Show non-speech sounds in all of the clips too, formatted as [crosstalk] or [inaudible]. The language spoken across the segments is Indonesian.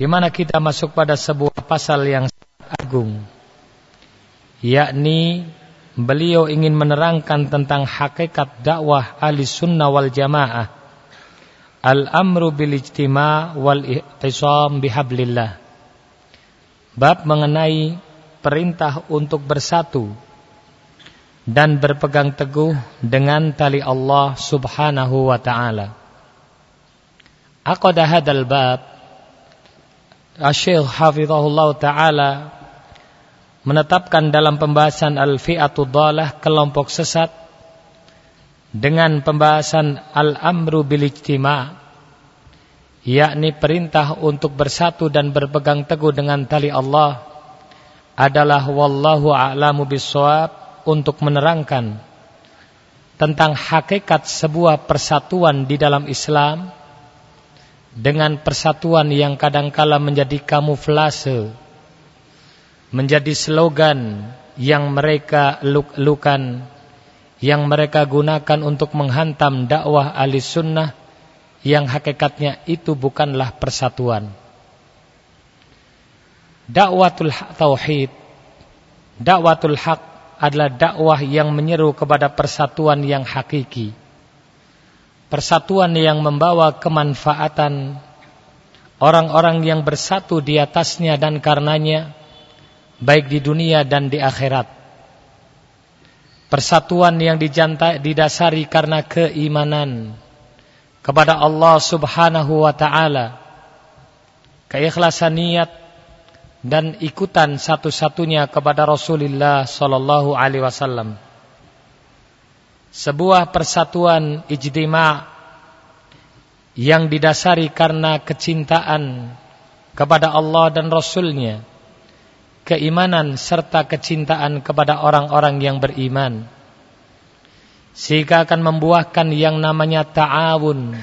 di mana kita masuk pada sebuah pasal yang agung yakni beliau ingin menerangkan tentang hakikat dakwah ahli sunnah wal jamaah al-amru bil ijtima' wal ihtisam bihablillah bab mengenai perintah untuk bersatu dan berpegang teguh dengan tali Allah Subhanahu wa taala. Aqada hadzal bab Asy-Syaikh Hafizahullah taala menetapkan dalam pembahasan al-fi'atu dhalah kelompok sesat dengan pembahasan al-amru bil ijtima' yakni perintah untuk bersatu dan berpegang teguh dengan tali Allah adalah wallahu a'lamu bissawab untuk menerangkan tentang hakikat sebuah persatuan di dalam Islam dengan persatuan yang kadangkala menjadi kamuflase menjadi slogan yang mereka lukan yang mereka gunakan untuk menghantam dakwah ahli sunnah yang hakikatnya itu bukanlah persatuan dakwatul tauhid, dakwatul hak adalah dakwah yang menyeru kepada persatuan yang hakiki. Persatuan yang membawa kemanfaatan orang-orang yang bersatu di atasnya dan karenanya baik di dunia dan di akhirat. Persatuan yang didasari karena keimanan kepada Allah Subhanahu wa taala. Keikhlasan niat dan ikutan satu-satunya kepada Rasulullah sallallahu alaihi wasallam. Sebuah persatuan ijtima yang didasari karena kecintaan kepada Allah dan Rasulnya, keimanan serta kecintaan kepada orang-orang yang beriman. Sehingga akan membuahkan yang namanya ta'awun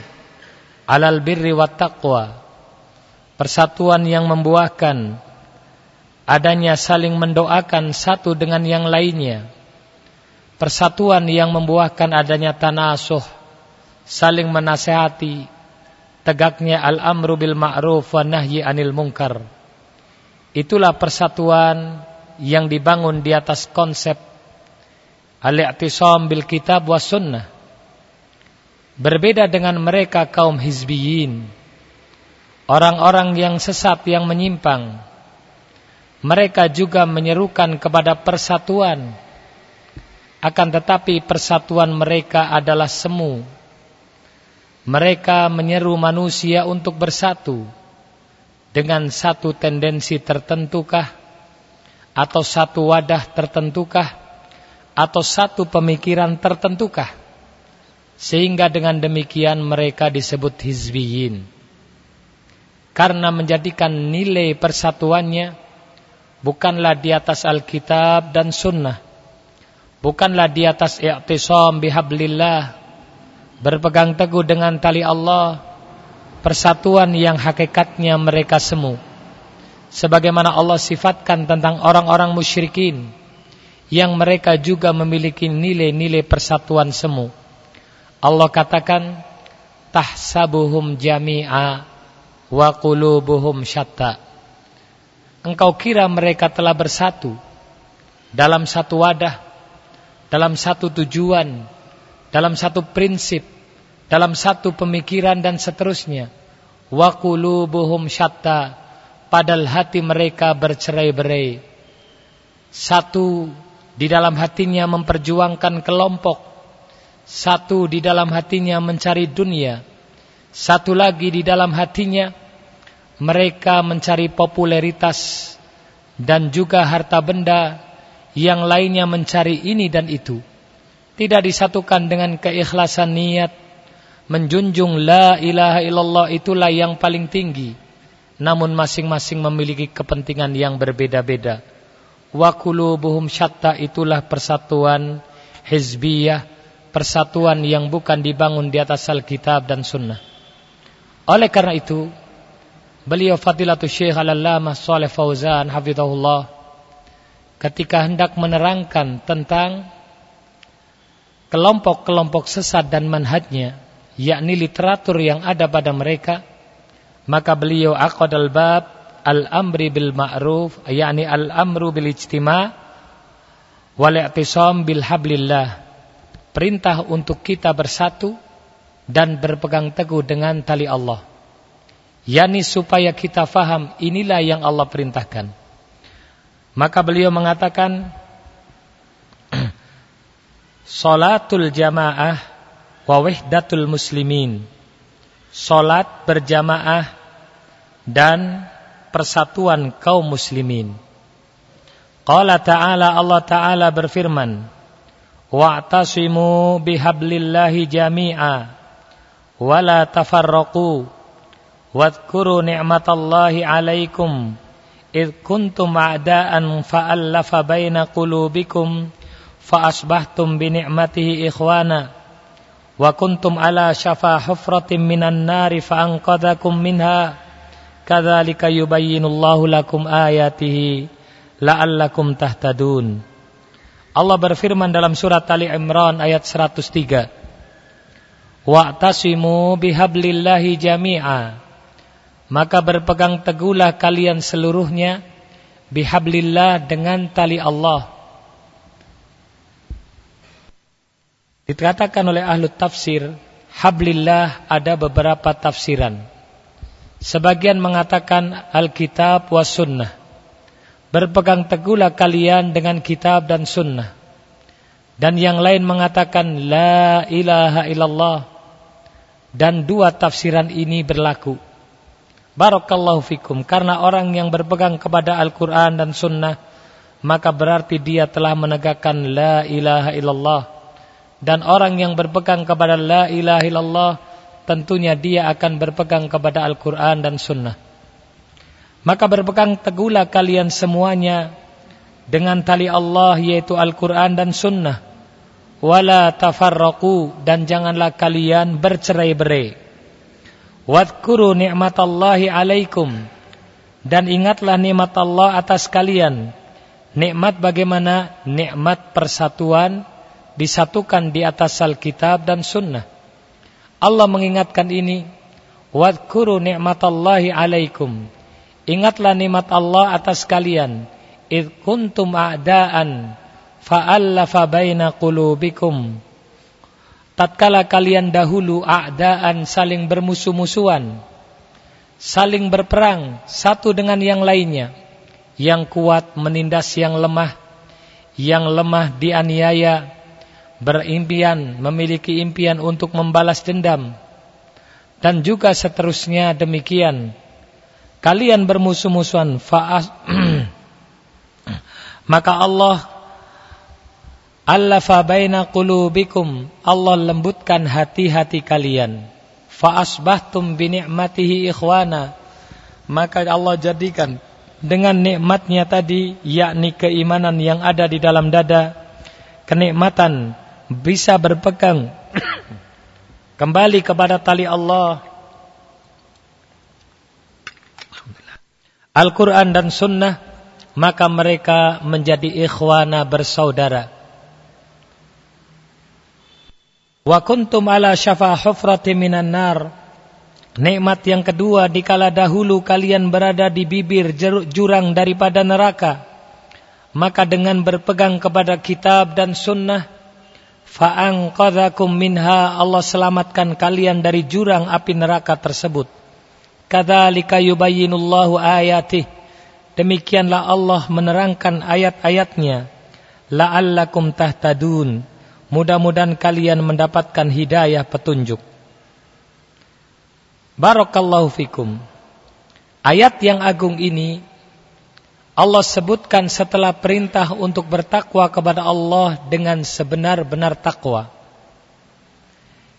alal birri wa taqwa. Persatuan yang membuahkan adanya saling mendoakan satu dengan yang lainnya. Persatuan yang membuahkan adanya tanasuh, saling menasehati, tegaknya al-amru bil ma'ruf wa nahyi anil munkar. Itulah persatuan yang dibangun di atas konsep al-i'tisam bil kitab wa sunnah. Berbeda dengan mereka kaum hizbiyin, orang-orang yang sesat yang menyimpang, mereka juga menyerukan kepada persatuan. Akan tetapi persatuan mereka adalah semu. Mereka menyeru manusia untuk bersatu dengan satu tendensi tertentukah atau satu wadah tertentukah atau satu pemikiran tertentukah sehingga dengan demikian mereka disebut hizbiyin karena menjadikan nilai persatuannya bukanlah di atas Alkitab dan Sunnah, bukanlah di atas i'tisam bihablillah, berpegang teguh dengan tali Allah, persatuan yang hakikatnya mereka semu. Sebagaimana Allah sifatkan tentang orang-orang musyrikin, yang mereka juga memiliki nilai-nilai persatuan semu. Allah katakan, tahsabuhum jami'a wa qulubuhum syatta' engkau kira mereka telah bersatu dalam satu wadah, dalam satu tujuan, dalam satu prinsip, dalam satu pemikiran dan seterusnya. Wa qulubuhum syatta, padahal hati mereka bercerai-berai. Satu di dalam hatinya memperjuangkan kelompok, satu di dalam hatinya mencari dunia, satu lagi di dalam hatinya mereka mencari popularitas dan juga harta benda yang lainnya mencari ini dan itu. Tidak disatukan dengan keikhlasan niat. Menjunjung la ilaha illallah itulah yang paling tinggi. Namun masing-masing memiliki kepentingan yang berbeda-beda. Wa qulubuhum syatta itulah persatuan hizbiyah persatuan yang bukan dibangun di atas Alkitab dan Sunnah. Oleh karena itu Beliau Fadilatul Syekh Al-Allamah Saleh Fauzan hafizahullah ketika hendak menerangkan tentang kelompok-kelompok sesat dan manhajnya yakni literatur yang ada pada mereka maka beliau aqadal bab al-amri bil ma'ruf yakni al-amru bil ijtima' wal i'tisam bil hablillah. Perintah untuk kita bersatu dan berpegang teguh dengan tali Allah. Yakni supaya kita faham inilah yang Allah perintahkan maka beliau mengatakan [clears throat] Salatul jamaah wa wahdatul muslimin. Salat berjamaah dan persatuan kaum muslimin. Qala ta'ala Allah ta'ala berfirman, "Wa'tasimu bihablillahi jami'a wa la tafarraqu wadhkuru ni'matallahi 'alaikum fa'allafa baina qulubikum fa asbahtum bi ni'matihi ikhwana wa kuntum ala syafa hufratin minan nari fa anqadhakum minha kadzalika yubayyinullahu lakum ayatihi la'allakum tahtadun Allah berfirman dalam surat Ali Imran ayat 103 Wa'tasimu bihablillahi jami'a maka berpegang teguhlah kalian seluruhnya bihablillah dengan tali Allah Dikatakan oleh ahlu tafsir, hablillah ada beberapa tafsiran. Sebagian mengatakan Alkitab wa sunnah. Berpegang teguhlah kalian dengan kitab dan sunnah. Dan yang lain mengatakan La ilaha illallah. Dan dua tafsiran ini berlaku. Barakallahu fikum. Karena orang yang berpegang kepada Al-Quran dan sunnah. Maka berarti dia telah menegakkan La ilaha illallah dan orang yang berpegang kepada la ilaha illallah tentunya dia akan berpegang kepada Al-Quran dan Sunnah. Maka berpegang teguhlah kalian semuanya dengan tali Allah yaitu Al-Quran dan Sunnah. Wala tafarraqu dan janganlah kalian bercerai-berai. Wadkuru ni'matallahi alaikum dan ingatlah nikmat Allah atas kalian. Nikmat bagaimana? Nikmat persatuan disatukan di atas Alkitab dan Sunnah. Allah mengingatkan ini, Wadkuru ni'matallahi alaikum. Ingatlah nikmat Allah atas kalian. Id kuntum a'daan fa'allafa baina qulubikum. Tatkala kalian dahulu a'daan saling bermusuh-musuhan, saling berperang satu dengan yang lainnya. Yang kuat menindas yang lemah, yang lemah dianiaya, berimpian, memiliki impian untuk membalas dendam. Dan juga seterusnya demikian. Kalian bermusuh-musuhan, [clears throat] maka Allah allafa baina qulubikum, Allah lembutkan hati-hati kalian. Fa'asbahtum bi ni'matihi ikhwana. Maka Allah jadikan dengan nikmatnya tadi yakni keimanan yang ada di dalam dada kenikmatan bisa berpegang [coughs] kembali kepada tali Allah Al-Quran dan Sunnah maka mereka menjadi ikhwana bersaudara wa kuntum ala syafa hufrati minan nar nikmat yang kedua dikala dahulu kalian berada di bibir jurang daripada neraka maka dengan berpegang kepada kitab dan sunnah Fa'anqadhakum minha Allah selamatkan kalian dari jurang api neraka tersebut. Kadzalika yubayyinullahu ayatih. Demikianlah Allah menerangkan ayat-ayatnya. La'allakum tahtadun. Mudah-mudahan kalian mendapatkan hidayah petunjuk. Barakallahu fikum. Ayat yang agung ini Allah sebutkan setelah perintah untuk bertakwa kepada Allah dengan sebenar-benar takwa.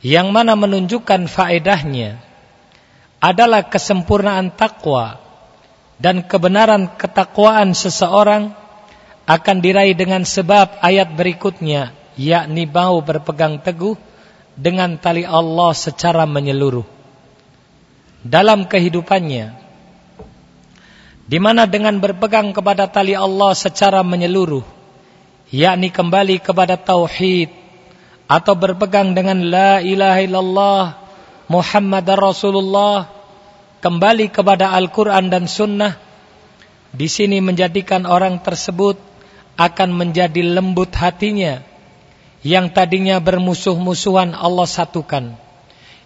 Yang mana menunjukkan faedahnya adalah kesempurnaan takwa dan kebenaran ketakwaan seseorang akan diraih dengan sebab ayat berikutnya yakni mau berpegang teguh dengan tali Allah secara menyeluruh. Dalam kehidupannya di mana dengan berpegang kepada tali Allah secara menyeluruh, yakni kembali kepada tauhid atau berpegang dengan la ilaha illallah Rasulullah, kembali kepada Al-Quran dan Sunnah, di sini menjadikan orang tersebut akan menjadi lembut hatinya, yang tadinya bermusuh-musuhan Allah satukan,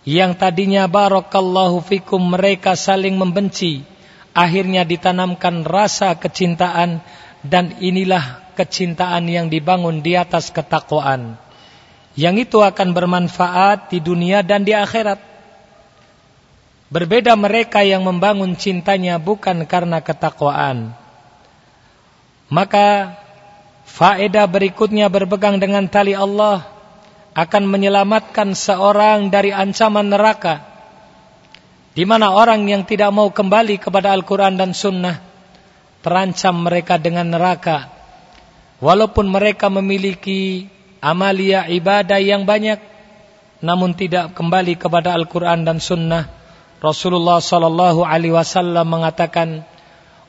yang tadinya barakallahu fikum mereka saling membenci, akhirnya ditanamkan rasa kecintaan dan inilah kecintaan yang dibangun di atas ketakwaan. Yang itu akan bermanfaat di dunia dan di akhirat. Berbeda mereka yang membangun cintanya bukan karena ketakwaan. Maka faedah berikutnya berpegang dengan tali Allah akan menyelamatkan seorang dari ancaman neraka. Di mana orang yang tidak mau kembali kepada Al-Quran dan Sunnah terancam mereka dengan neraka. Walaupun mereka memiliki amalia ibadah yang banyak, namun tidak kembali kepada Al-Quran dan Sunnah Rasulullah sallallahu alaihi wasallam mengatakan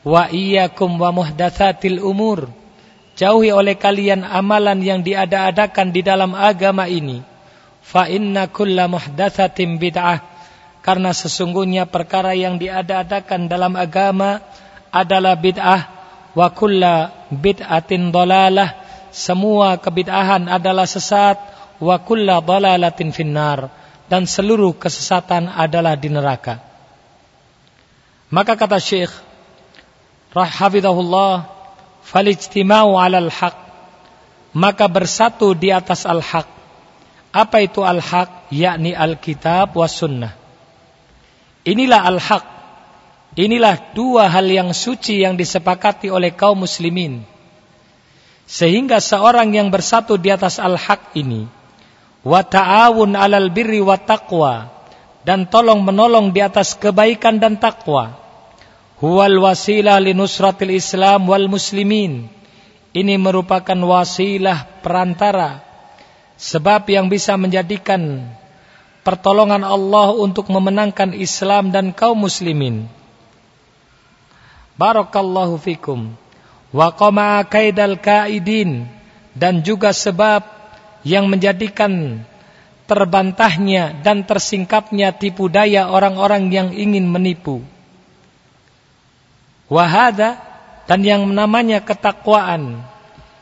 wa iyyakum wa muhdatsatil umur jauhi oleh kalian amalan yang diada-adakan di dalam agama ini. Fa inna kulla muhdatsatin bid'ah. Karena sesungguhnya perkara yang diada-adakan dalam agama adalah bid'ah. Wa kulla bid'atin dalalah. Semua kebid'ahan adalah sesat. Wa kulla dalalatin finnar. Dan seluruh kesesatan adalah di neraka. Maka kata Syekh rahhafidhahullah falijtima'u 'alal haq maka bersatu di atas al-haq. Apa itu al-haq? Yakni al-kitab was sunnah. Inilah al-haq. Inilah dua hal yang suci yang disepakati oleh kaum muslimin. Sehingga seorang yang bersatu di atas al-haq ini wa ta'awun 'alal birri wa taqwa dan tolong menolong di atas kebaikan dan takwa. Huwal wasilah linusratil Islam wal muslimin. Ini merupakan wasilah perantara sebab yang bisa menjadikan pertolongan Allah untuk memenangkan Islam dan kaum muslimin. Barakallahu fikum. Wa kaidal kaidin dan juga sebab yang menjadikan terbantahnya dan tersingkapnya tipu daya orang-orang yang ingin menipu. Wahada dan yang namanya ketakwaan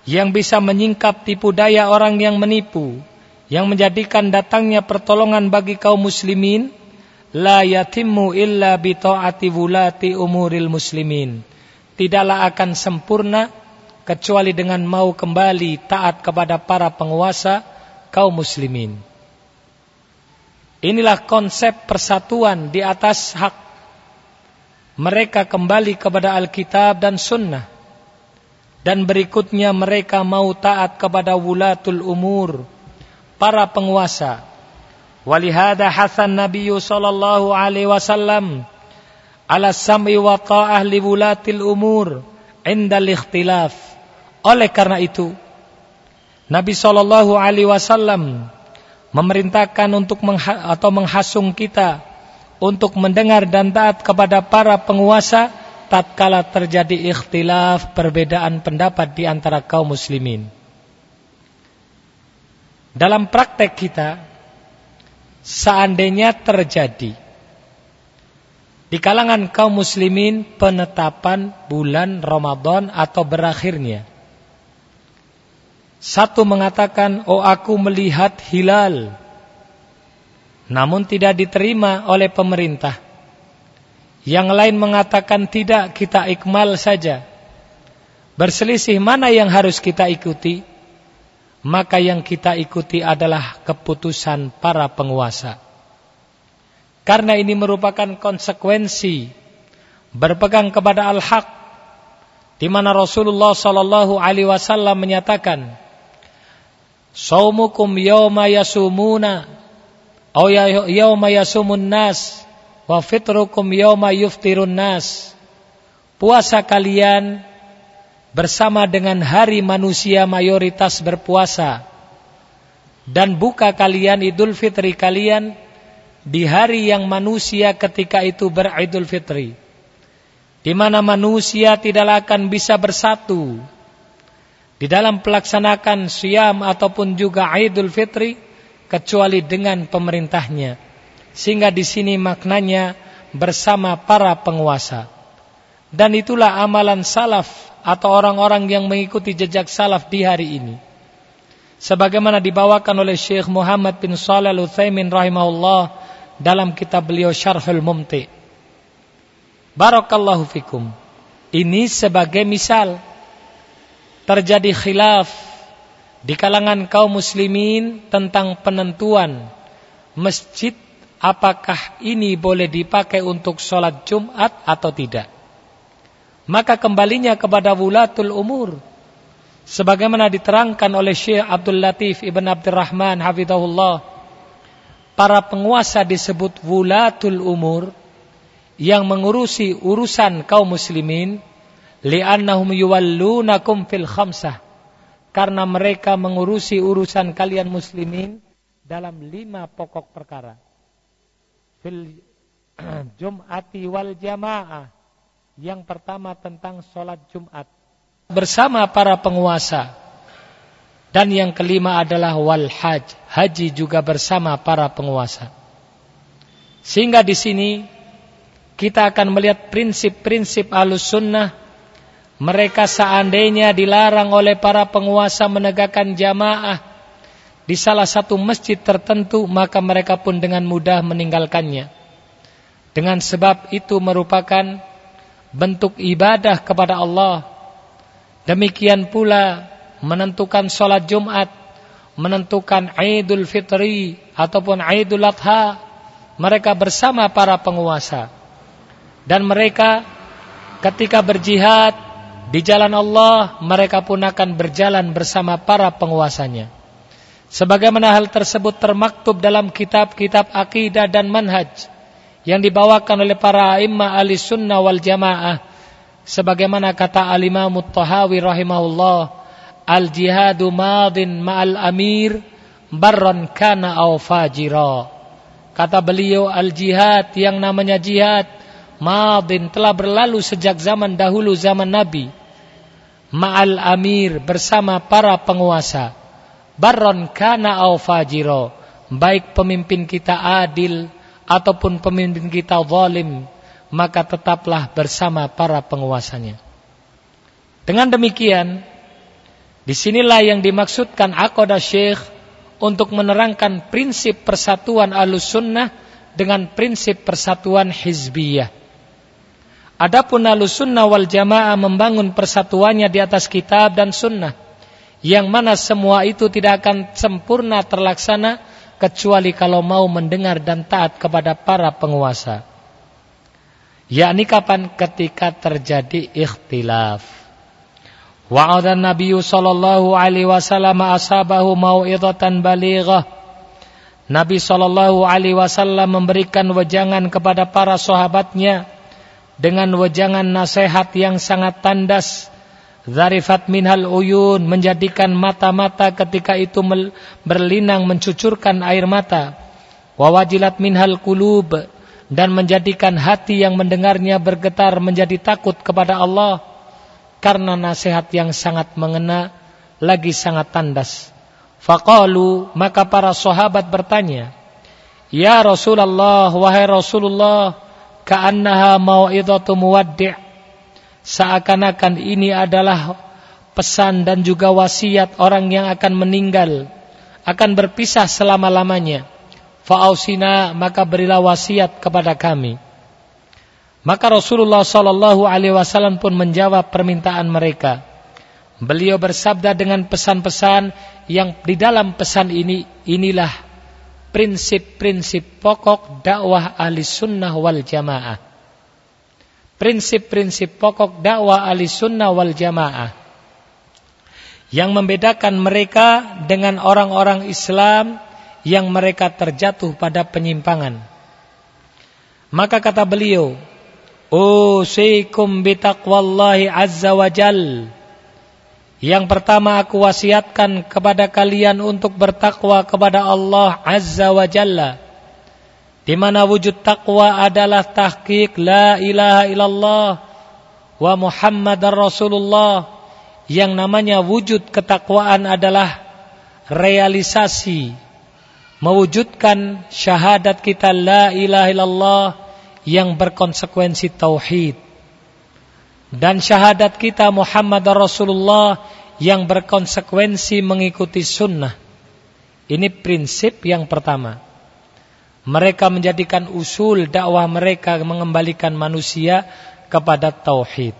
yang bisa menyingkap tipu daya orang yang menipu, yang menjadikan datangnya pertolongan bagi kaum muslimin, la yatimmu illa bi taati wulati umuril muslimin. Tidaklah akan sempurna kecuali dengan mau kembali taat kepada para penguasa kaum muslimin. Inilah konsep persatuan di atas hak. Mereka kembali kepada Alkitab dan Sunnah. Dan berikutnya mereka mau taat kepada wulatul umur, para penguasa. Walihada hasan Nabi sallallahu alaihi wasallam ala sam'i wa ta'ah li wulatil umur indal ikhtilaf oleh karena itu, Nabi Shallallahu Alaihi Wasallam memerintahkan untuk mengha atau menghasung kita untuk mendengar dan taat kepada para penguasa tatkala terjadi ikhtilaf perbedaan pendapat di antara kaum muslimin. Dalam praktek kita, seandainya terjadi di kalangan kaum muslimin penetapan bulan Ramadan atau berakhirnya satu mengatakan, oh aku melihat hilal. Namun tidak diterima oleh pemerintah. Yang lain mengatakan tidak, kita ikmal saja. Berselisih mana yang harus kita ikuti? Maka yang kita ikuti adalah keputusan para penguasa. Karena ini merupakan konsekuensi berpegang kepada al-haq di mana Rasulullah sallallahu alaihi wasallam menyatakan Saumukum yawma yasumuna Au ya, yawma yasumun nas Wa fitrukum yawma yuftirun nas. Puasa kalian bersama dengan hari manusia mayoritas berpuasa. Dan buka kalian idul fitri kalian di hari yang manusia ketika itu beridul fitri. Di mana manusia tidak akan bisa bersatu di dalam pelaksanakan siam ataupun juga Idul Fitri kecuali dengan pemerintahnya. Sehingga di sini maknanya bersama para penguasa. Dan itulah amalan salaf atau orang-orang yang mengikuti jejak salaf di hari ini. Sebagaimana dibawakan oleh Syekh Muhammad bin Shalih Al-Utsaimin rahimahullah dalam kitab beliau Syarhul Mumti. Barakallahu fikum. Ini sebagai misal terjadi khilaf di kalangan kaum muslimin tentang penentuan masjid apakah ini boleh dipakai untuk sholat Jumat atau tidak. Maka kembalinya kepada wulatul umur. Sebagaimana diterangkan oleh Syekh Abdul Latif Ibn Abdurrahman Hafidahullah. Para penguasa disebut wulatul umur yang mengurusi urusan kaum muslimin li'annahum yuwallunakum fil khamsah karena mereka mengurusi urusan kalian muslimin dalam lima pokok perkara. Fil [clears throat] jum'ati wal jamaah. Yang pertama tentang sholat Jumat. Bersama para penguasa. Dan yang kelima adalah wal haj. Haji juga bersama para penguasa. Sehingga di sini kita akan melihat prinsip-prinsip alus sunnah mereka seandainya dilarang oleh para penguasa menegakkan jamaah di salah satu masjid tertentu, maka mereka pun dengan mudah meninggalkannya. Dengan sebab itu merupakan bentuk ibadah kepada Allah. Demikian pula menentukan sholat Jumat, menentukan Idul Fitri ataupun Idul Adha, mereka bersama para penguasa. Dan mereka ketika berjihad di jalan Allah mereka pun akan berjalan bersama para penguasanya. Sebagaimana hal tersebut termaktub dalam kitab-kitab akidah dan manhaj yang dibawakan oleh para imam ahli sunnah wal jamaah. Sebagaimana kata al-imam tahawi rahimahullah, al-jihadu madin ma'al amir barron kana au fajira. Kata beliau al-jihad yang namanya jihad madin telah berlalu sejak zaman dahulu zaman Nabi ma'al amir bersama para penguasa. Barron kana au fajiro baik pemimpin kita adil ataupun pemimpin kita zalim maka tetaplah bersama para penguasanya. Dengan demikian di sinilah yang dimaksudkan akoda syekh untuk menerangkan prinsip persatuan alus sunnah dengan prinsip persatuan hizbiyah Adapun sunnah wal jamaah membangun persatuannya di atas kitab dan sunnah. Yang mana semua itu tidak akan sempurna terlaksana kecuali kalau mau mendengar dan taat kepada para penguasa. Yakni kapan? Ketika terjadi ikhtilaf. Wa'adhan Nabi sallallahu alaihi wasallam ashabahu mau'idatan balighah. Nabi sallallahu alaihi wasallam memberikan wejangan kepada para sahabatnya dengan wejangan nasihat yang sangat tandas Zarifat minhal uyun menjadikan mata-mata ketika itu berlinang mencucurkan air mata. Wawajilat minhal kulub dan menjadikan hati yang mendengarnya bergetar menjadi takut kepada Allah karena nasihat yang sangat mengena lagi sangat tandas. Faqalu maka para sahabat bertanya, "Ya Rasulullah, wahai Rasulullah, ka'annaha mau'idhatu muwaddi' seakan-akan ini adalah pesan dan juga wasiat orang yang akan meninggal akan berpisah selama-lamanya. Fa'ausina maka berilah wasiat kepada kami. Maka Rasulullah sallallahu alaihi wasallam pun menjawab permintaan mereka. Beliau bersabda dengan pesan-pesan yang di dalam pesan ini inilah prinsip-prinsip pokok dakwah ahli sunnah wal jamaah. Prinsip-prinsip pokok dakwah ahli sunnah wal jamaah. Yang membedakan mereka dengan orang-orang Islam yang mereka terjatuh pada penyimpangan. Maka kata beliau, Usikum bitaqwallahi azza wa jalla yang pertama aku wasiatkan kepada kalian untuk bertakwa kepada Allah Azza wa Jalla. Di mana wujud takwa adalah tahqiq la ilaha illallah wa Muhammadar Rasulullah. Yang namanya wujud ketakwaan adalah realisasi mewujudkan syahadat kita la ilaha illallah yang berkonsekuensi tauhid. Dan syahadat kita Muhammad Rasulullah yang berkonsekuensi mengikuti sunnah. Ini prinsip yang pertama. Mereka menjadikan usul dakwah mereka mengembalikan manusia kepada tauhid.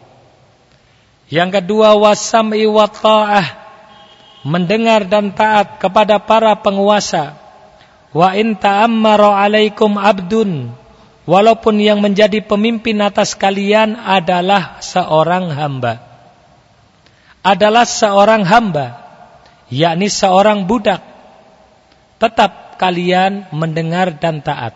Yang kedua wasam'i wa mendengar dan taat kepada para penguasa. Wa in ta'ammara 'alaikum 'abdun walaupun yang menjadi pemimpin atas kalian adalah seorang hamba. Adalah seorang hamba, yakni seorang budak. Tetap kalian mendengar dan taat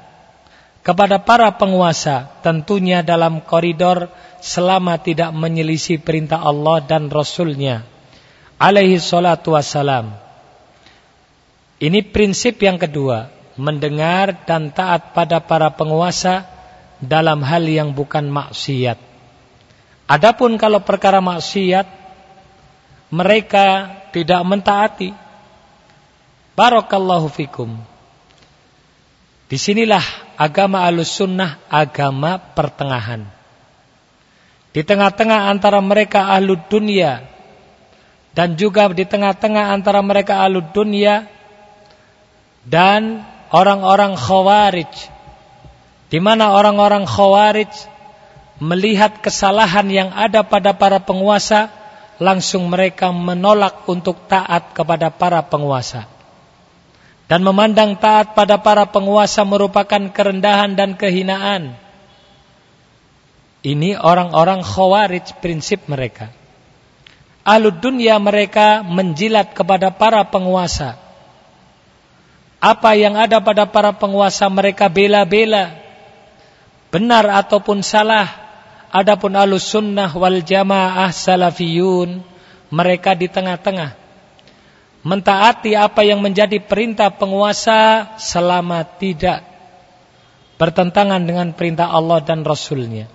kepada para penguasa tentunya dalam koridor selama tidak menyelisih perintah Allah dan Rasulnya alaihi salatu wassalam ini prinsip yang kedua mendengar dan taat pada para penguasa dalam hal yang bukan maksiat. Adapun kalau perkara maksiat mereka tidak mentaati. Barakallahu fikum. Di sinilah agama sunnah agama pertengahan. Di tengah-tengah antara mereka ahlu dunia dan juga di tengah-tengah antara mereka ahlu dunia dan orang-orang khawarij. Di mana orang-orang khawarij melihat kesalahan yang ada pada para penguasa, langsung mereka menolak untuk taat kepada para penguasa dan memandang taat pada para penguasa merupakan kerendahan dan kehinaan. Ini orang-orang khawarij prinsip mereka. Alud dunia mereka menjilat kepada para penguasa. Apa yang ada pada para penguasa mereka bela-bela. Benar ataupun salah. Adapun alus sunnah wal jamaah salafiyun. Mereka di tengah-tengah mentaati apa yang menjadi perintah penguasa selama tidak bertentangan dengan perintah Allah dan Rasulnya.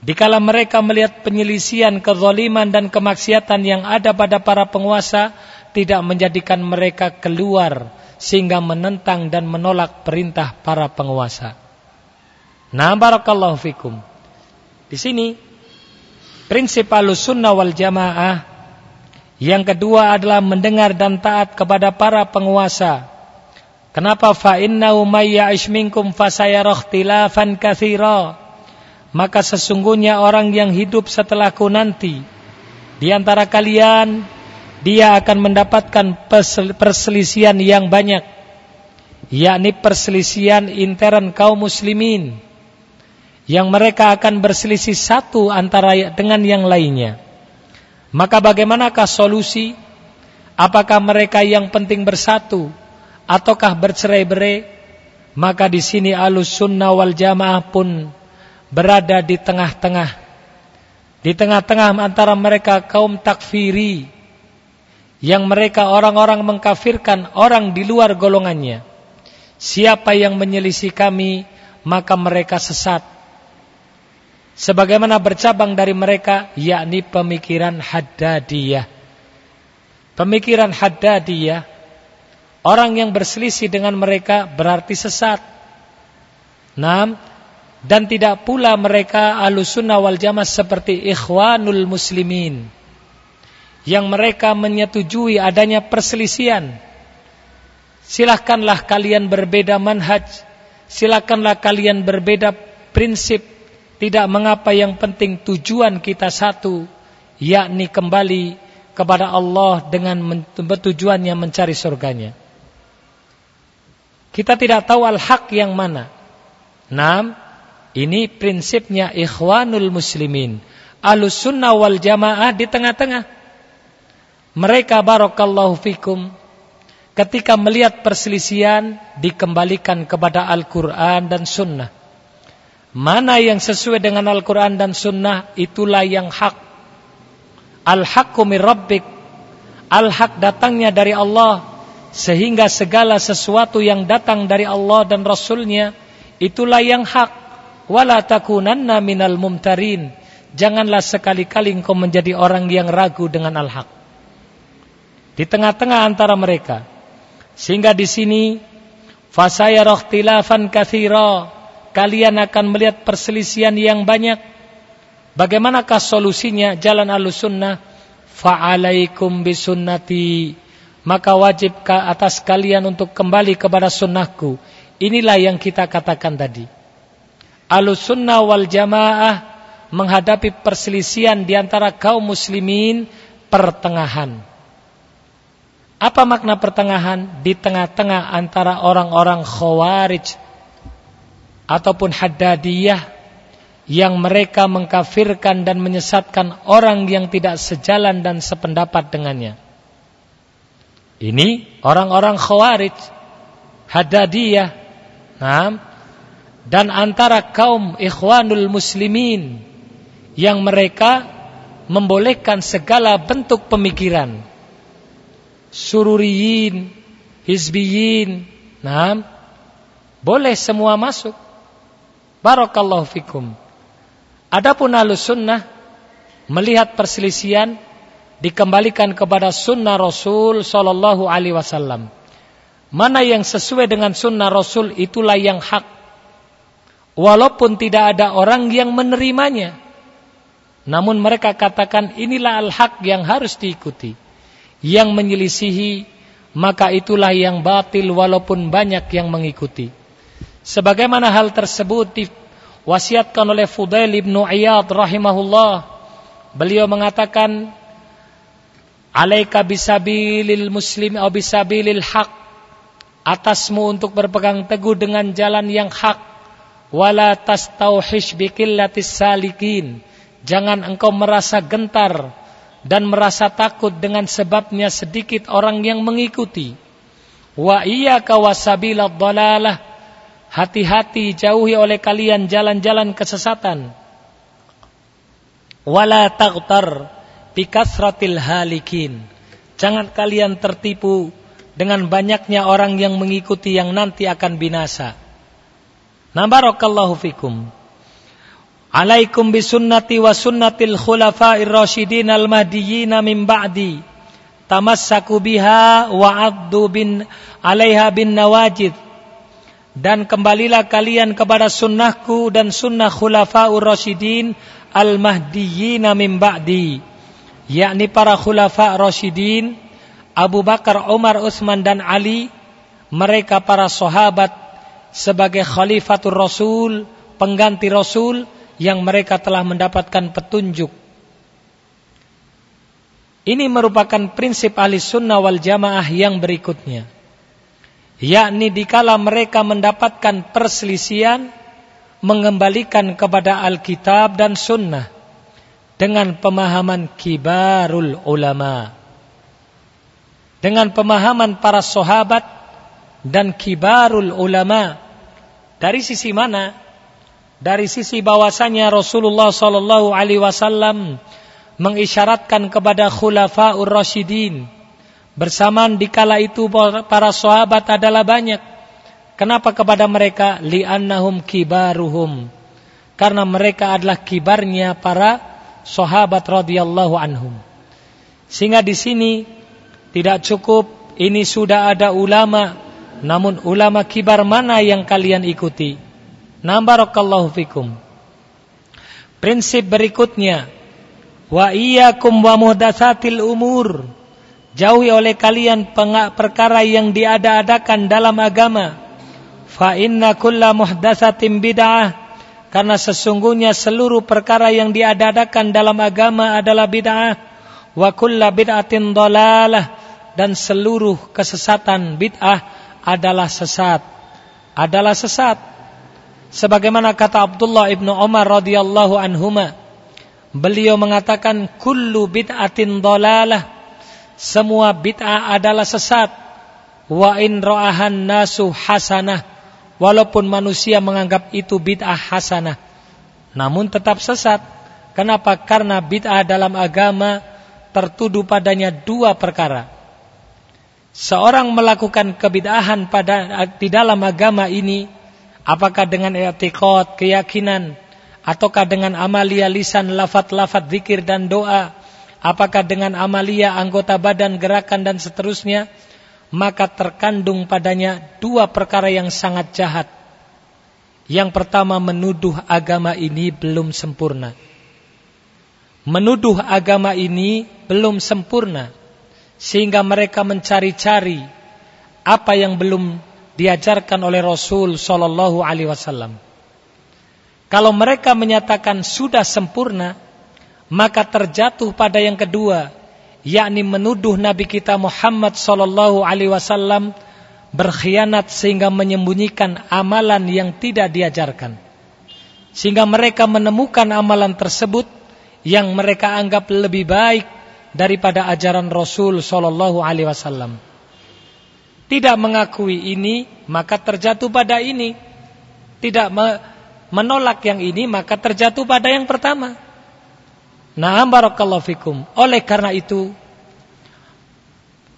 Dikala mereka melihat penyelisian, kezaliman dan kemaksiatan yang ada pada para penguasa tidak menjadikan mereka keluar sehingga menentang dan menolak perintah para penguasa. Nah, barakallahu fikum. Di sini prinsip Ahlussunnah wal Jamaah yang kedua adalah mendengar dan taat kepada para penguasa. Kenapa fa innahu may ya'ish minkum fasayara katsira? Maka sesungguhnya orang yang hidup setelahku nanti di antara kalian dia akan mendapatkan perselisihan yang banyak yakni perselisihan intern kaum muslimin yang mereka akan berselisih satu antara dengan yang lainnya maka bagaimanakah solusi? Apakah mereka yang penting bersatu ataukah bercerai-berai? Maka di sini alus sunnah wal jamaah pun berada di tengah-tengah. Di tengah-tengah antara mereka kaum takfiri yang mereka orang-orang mengkafirkan orang di luar golongannya. Siapa yang menyelisih kami maka mereka sesat sebagaimana bercabang dari mereka yakni pemikiran Haddadiyah. Pemikiran Haddadiyah orang yang berselisih dengan mereka berarti sesat. Nam dan tidak pula mereka alusunnah wal jamaah seperti ikhwanul muslimin yang mereka menyetujui adanya perselisihan. Silahkanlah kalian berbeda manhaj, silahkanlah kalian berbeda prinsip, tidak mengapa yang penting tujuan kita satu, yakni kembali kepada Allah dengan tujuannya mencari surganya. Kita tidak tahu al-haq yang mana. Nam, ini prinsipnya ikhwanul muslimin. Alus sunnah wal jamaah di tengah-tengah. Mereka barakallahu fikum. Ketika melihat perselisihan, dikembalikan kepada Al-Quran dan sunnah. Mana yang sesuai dengan Al-Quran dan Sunnah itulah yang hak. Al-haqqu min. Al-haq datangnya dari Allah. Sehingga segala sesuatu yang datang dari Allah dan Rasulnya itulah yang hak. Wala takunanna minal mumtarin. Janganlah sekali-kali engkau menjadi orang yang ragu dengan al-haq. Di tengah-tengah antara mereka. Sehingga di sini fasayara ikhtilafan katsira kalian akan melihat perselisihan yang banyak. Bagaimanakah solusinya jalan al-sunnah? Fa'alaikum bisunnati. Maka wajib atas kalian untuk kembali kepada sunnahku. Inilah yang kita katakan tadi. Al-sunnah wal jamaah menghadapi perselisihan di antara kaum muslimin pertengahan. Apa makna pertengahan? Di tengah-tengah antara orang-orang khawarij ataupun haddadiyah yang mereka mengkafirkan dan menyesatkan orang yang tidak sejalan dan sependapat dengannya. Ini orang-orang khawarij, haddadiyah, nah, dan antara kaum ikhwanul muslimin yang mereka membolehkan segala bentuk pemikiran sururiyin, hizbiyin, nah, boleh semua masuk. Barakallahu fikum. Adapun alus sunnah melihat perselisihan dikembalikan kepada sunnah Rasul Sallallahu Alaihi Wasallam. Mana yang sesuai dengan sunnah Rasul itulah yang hak. Walaupun tidak ada orang yang menerimanya. Namun mereka katakan inilah al-haq yang harus diikuti yang menyelisihi maka itulah yang batil walaupun banyak yang mengikuti. Sebagaimana hal tersebut diwasiatkan oleh Fudail ibn Iyad rahimahullah. Beliau mengatakan, Alaika bisabilil muslim atau bisabilil haq. Atasmu untuk berpegang teguh dengan jalan yang hak. Wala tastauhish bikillatis salikin. Jangan engkau merasa gentar dan merasa takut dengan sebabnya sedikit orang yang mengikuti. Wa iyyaka wasabilad dhalalah. Hati-hati jauhi oleh kalian jalan-jalan kesesatan. Wala taghtar bikasratil halikin. Jangan kalian tertipu dengan banyaknya orang yang mengikuti yang nanti akan binasa. Nah barakallahu fikum. Alaikum bisunnati wa sunnatil khulafa'ir rasyidin al-mahdiyyin min ba'di. Tamassaku biha wa addu bin alaiha bin nawajid. Dan kembalilah kalian kepada sunnahku dan sunnah khulafa'ur rasyidin al-mahdiyyin min ba'di. Yakni para khulafa' rasyidin Abu Bakar, Umar, Utsman dan Ali mereka para sahabat sebagai khalifatul Rasul, pengganti Rasul yang mereka telah mendapatkan petunjuk. Ini merupakan prinsip ahli sunnah wal jamaah yang berikutnya. Yakni dikala mereka mendapatkan perselisian, mengembalikan kepada Alkitab dan sunnah. Dengan pemahaman kibarul ulama. Dengan pemahaman para sahabat dan kibarul ulama. Dari sisi mana? Dari sisi bahwasanya Rasulullah sallallahu alaihi wasallam mengisyaratkan kepada khulafaur rasyidin bersamaan dikala itu para sahabat adalah banyak. Kenapa kepada mereka? Li'annahum kibaruhum. Karena mereka adalah kibarnya para sahabat radhiyallahu anhum. Sehingga di sini tidak cukup ini sudah ada ulama namun ulama kibar mana yang kalian ikuti Nah barakallahu fikum. Prinsip berikutnya. Wa iyyakum wa muhdatsatil umur. Jauhi oleh kalian perkara yang diada-adakan dalam agama. Fa inna kulla muhdatsatin bid'ah. Karena sesungguhnya seluruh perkara yang diada-adakan dalam agama adalah bid'ah. Wa kulla bid'atin dalalah. Dan seluruh kesesatan bid'ah adalah sesat. Adalah sesat. Sebagaimana kata Abdullah ibnu Umar radhiyallahu anhuma, beliau mengatakan kullu bid'atin dalalah. Semua bid'ah adalah sesat. Wa in ra'ahan nasu hasanah. Walaupun manusia menganggap itu bid'ah hasanah. Namun tetap sesat. Kenapa? Karena bid'ah dalam agama tertuduh padanya dua perkara. Seorang melakukan kebid'ahan pada di dalam agama ini Apakah dengan i'tiqad, keyakinan, ataukah dengan amalia lisan, lafat-lafat zikir dan doa, apakah dengan amalia anggota badan, gerakan dan seterusnya, maka terkandung padanya dua perkara yang sangat jahat. Yang pertama menuduh agama ini belum sempurna. Menuduh agama ini belum sempurna. Sehingga mereka mencari-cari apa yang belum diajarkan oleh Rasul Sallallahu Alaihi Wasallam. Kalau mereka menyatakan sudah sempurna, maka terjatuh pada yang kedua, yakni menuduh Nabi kita Muhammad Sallallahu Alaihi Wasallam berkhianat sehingga menyembunyikan amalan yang tidak diajarkan. Sehingga mereka menemukan amalan tersebut yang mereka anggap lebih baik daripada ajaran Rasul sallallahu alaihi wasallam. Tidak mengakui ini, maka terjatuh pada ini. Tidak menolak yang ini, maka terjatuh pada yang pertama. Nah, barakallahu fikum. Oleh karena itu,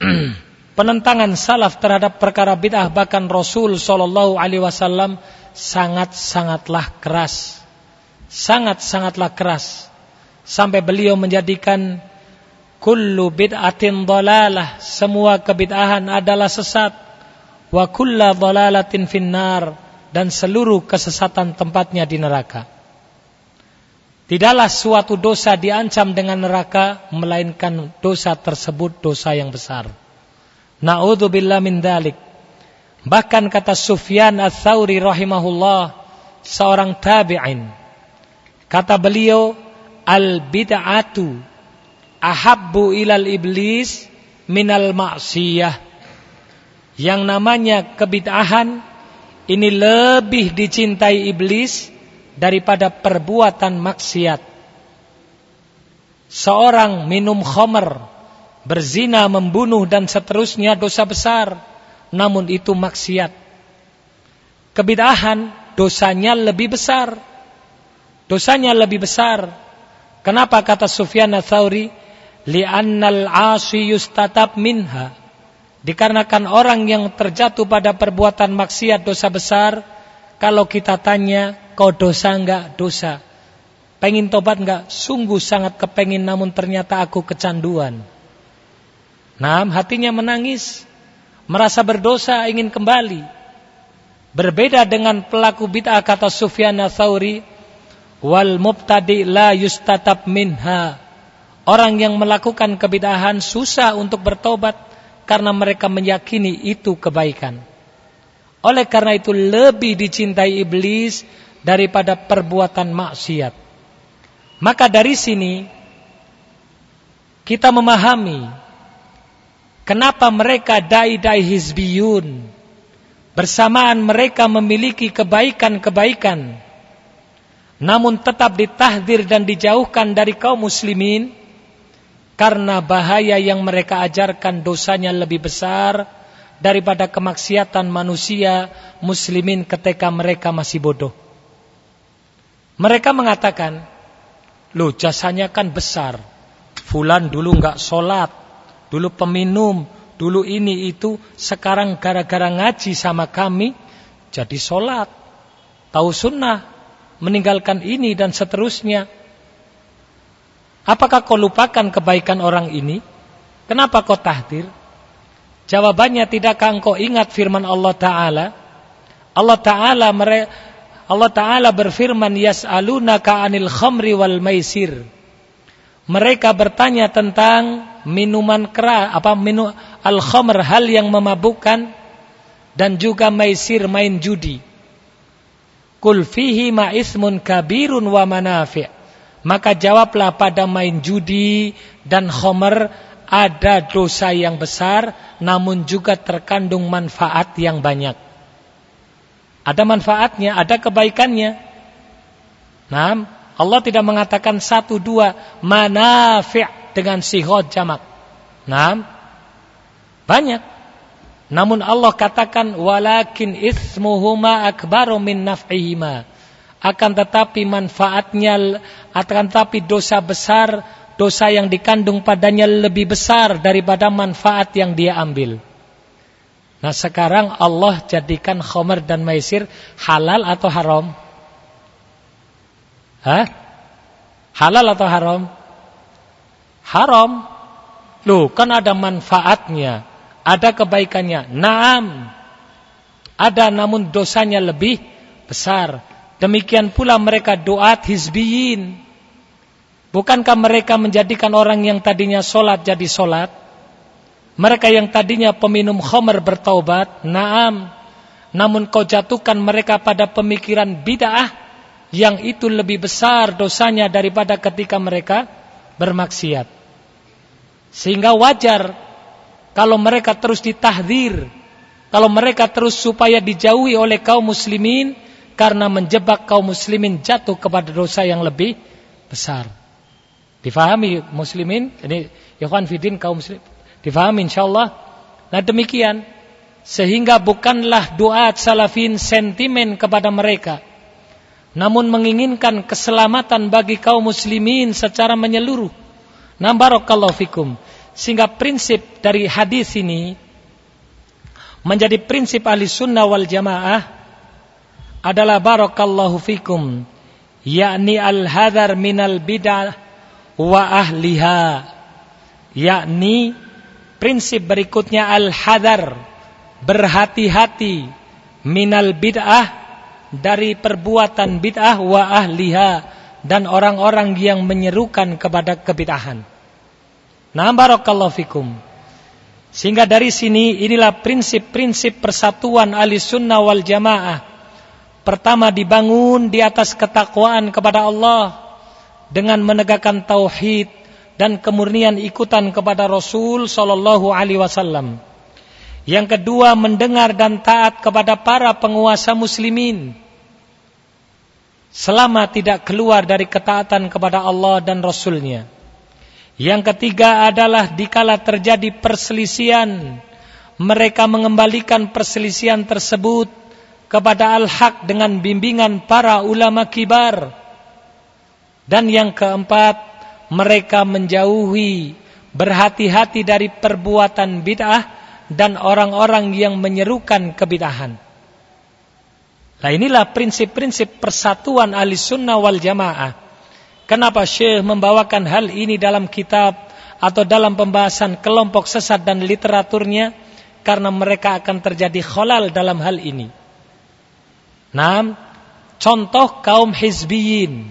[clears throat] penentangan salaf terhadap perkara bid'ah bahkan Rasul sallallahu alaihi wasallam sangat-sangatlah keras. Sangat-sangatlah keras. Sampai beliau menjadikan kullu bid'atin dalalah, semua kebid'ahan adalah sesat. Wa kulla dalalatin finnar dan seluruh kesesatan tempatnya di neraka. Tidaklah suatu dosa diancam dengan neraka melainkan dosa tersebut dosa yang besar. Na'udzubillah min dalik. Bahkan kata Sufyan Ats-Tsauri rahimahullah, seorang tabi'in. Kata beliau, al-bid'atu ahabbu ilal iblis minal ma'siyah. Yang namanya kebid'ahan ini lebih dicintai iblis daripada perbuatan maksiat. Seorang minum khamr berzina, membunuh dan seterusnya dosa besar, namun itu maksiat. Kebidahan dosanya lebih besar. Dosanya lebih besar. Kenapa kata Sufyan Ats-Tsauri? Li'annal 'asi yustatab minha. Dikarenakan orang yang terjatuh pada perbuatan maksiat dosa besar, kalau kita tanya, kau dosa enggak? Dosa. Pengen tobat enggak? Sungguh sangat kepengin namun ternyata aku kecanduan. Nah, hatinya menangis, merasa berdosa, ingin kembali. Berbeda dengan pelaku bid'ah kata Sufyan Tsauri, wal mubtadi la yustatab minha. Orang yang melakukan kebid'ahan susah untuk bertobat karena mereka meyakini itu kebaikan. Oleh karena itu lebih dicintai iblis daripada perbuatan maksiat. Maka dari sini kita memahami Kenapa mereka dai-dai hizbiyun? Bersamaan mereka memiliki kebaikan-kebaikan. Namun tetap ditahdir dan dijauhkan dari kaum muslimin. Karena bahaya yang mereka ajarkan dosanya lebih besar daripada kemaksiatan manusia muslimin ketika mereka masih bodoh. Mereka mengatakan, loh jasanya kan besar. Fulan dulu enggak sholat, dulu peminum, dulu ini itu, sekarang gara-gara ngaji sama kami, jadi sholat, tahu sunnah, meninggalkan ini dan seterusnya. Apakah kau lupakan kebaikan orang ini? Kenapa kau tahdir? Jawabannya tidakkah engkau ingat firman Allah Ta'ala? Allah Ta'ala Allah Ta'ala berfirman Yas'alunaka anil khamri wal maisir mereka bertanya tentang minuman keras apa minu al khamr hal yang memabukkan dan juga maisir main judi. Kul fihi ma ismun kabirun wa manafi'. Maka jawablah pada main judi dan khamr ada dosa yang besar namun juga terkandung manfaat yang banyak. Ada manfaatnya, ada kebaikannya. Nah, Allah tidak mengatakan satu dua manafi' dengan sihot jamak. Nah, banyak. Namun Allah katakan walakin ismuhuma akbaru min naf'ihima. Akan tetapi manfaatnya akan tetapi dosa besar, dosa yang dikandung padanya lebih besar daripada manfaat yang dia ambil. Nah sekarang Allah jadikan khomer dan maisir halal atau haram? Hah? Halal atau haram? Haram. Loh, kan ada manfaatnya, ada kebaikannya. Naam. Ada namun dosanya lebih besar. Demikian pula mereka doat hizbiyin. Bukankah mereka menjadikan orang yang tadinya solat jadi solat? Mereka yang tadinya peminum khomer bertaubat, naam. Namun kau jatuhkan mereka pada pemikiran bid'ah yang itu lebih besar dosanya daripada ketika mereka bermaksiat. Sehingga wajar kalau mereka terus ditahdir, kalau mereka terus supaya dijauhi oleh kaum muslimin karena menjebak kaum muslimin jatuh kepada dosa yang lebih besar. Difahami muslimin? Ini Yohan Fidin kaum muslim. Difahami insyaallah. Nah demikian. Sehingga bukanlah doa salafin sentimen kepada mereka. Namun menginginkan keselamatan bagi kaum muslimin secara menyeluruh. Nah barakallahu fikum. Sehingga prinsip dari hadis ini menjadi prinsip ahli sunnah wal jamaah adalah barakallahu fikum yakni al-hadar minal bid'ah wa ahliha yakni prinsip berikutnya al-hadar berhati-hati minal bid'ah dari perbuatan bid'ah wa ahliha dan orang-orang yang menyerukan kepada kebid'ahan. Nah barakallahu fikum. Sehingga dari sini inilah prinsip-prinsip persatuan ahli sunnah wal jamaah. Pertama dibangun di atas ketakwaan kepada Allah dengan menegakkan tauhid dan kemurnian ikutan kepada Rasul sallallahu alaihi wasallam. Yang kedua mendengar dan taat kepada para penguasa muslimin selama tidak keluar dari ketaatan kepada Allah dan Rasulnya. Yang ketiga adalah dikala terjadi perselisian, mereka mengembalikan perselisian tersebut kepada al-haq dengan bimbingan para ulama kibar. Dan yang keempat, mereka menjauhi, berhati-hati dari perbuatan bid'ah dan orang-orang yang menyerukan kebid'ahan. Nah inilah prinsip-prinsip persatuan ahli sunnah wal jamaah Kenapa Syekh membawakan hal ini dalam kitab atau dalam pembahasan kelompok sesat dan literaturnya? Karena mereka akan terjadi kholal dalam hal ini. Nah, contoh kaum hizbiyin.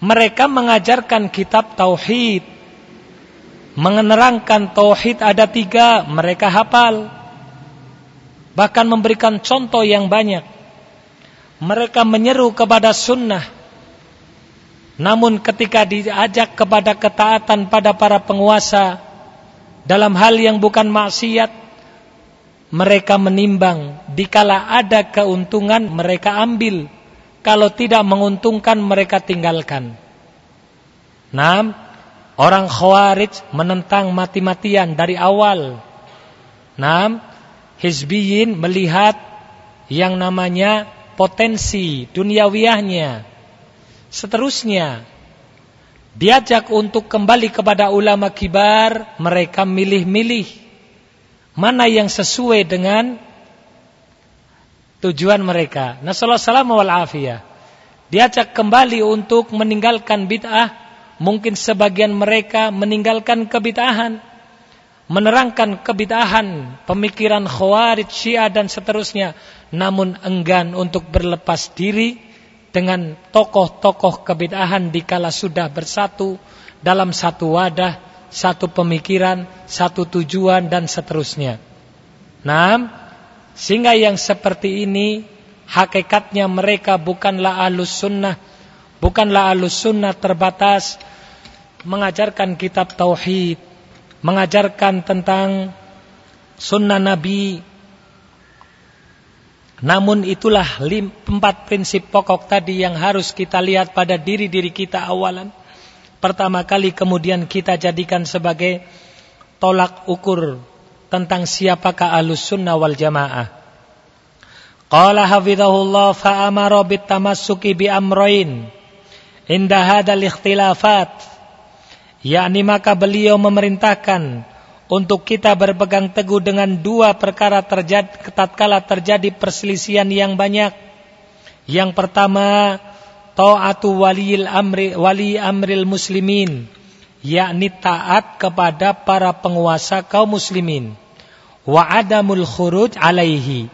Mereka mengajarkan kitab tauhid. Menerangkan tauhid ada tiga, mereka hafal. Bahkan memberikan contoh yang banyak. Mereka menyeru kepada sunnah namun ketika diajak kepada ketaatan pada para penguasa dalam hal yang bukan maksiat, mereka menimbang dikala ada keuntungan mereka ambil, kalau tidak menguntungkan mereka tinggalkan. Nah, orang Khawarij menentang mati-matian dari awal. Nah, Hizbiyin melihat yang namanya potensi duniawiyahnya Seterusnya, diajak untuk kembali kepada ulama kibar, mereka milih-milih mana yang sesuai dengan tujuan mereka. Nasallallahu salam wal. Diajak kembali untuk meninggalkan bid'ah, mungkin sebagian mereka meninggalkan kebid'ahan, menerangkan kebid'ahan, pemikiran khawarij, syiah dan seterusnya, namun enggan untuk berlepas diri dengan tokoh-tokoh kebid'ahan dikala sudah bersatu dalam satu wadah, satu pemikiran, satu tujuan dan seterusnya. Nah, sehingga yang seperti ini hakikatnya mereka bukanlah alus sunnah, bukanlah alus sunnah terbatas mengajarkan kitab tauhid, mengajarkan tentang sunnah Nabi, namun itulah empat prinsip pokok tadi yang harus kita lihat pada diri-diri kita awalan. Pertama kali kemudian kita jadikan sebagai tolak ukur tentang siapakah alus sunnah wal jamaah. Qala hafidhahullah fa'amara bitamassuki bi amroin inda hadal ikhtilafat. Yakni maka beliau memerintahkan untuk kita berpegang teguh dengan dua perkara terjadi tatkala terjadi perselisihan yang banyak. Yang pertama, taatu waliyil amri wali amril muslimin, yakni taat kepada para penguasa kaum muslimin. Wa adamul khuruj alaihi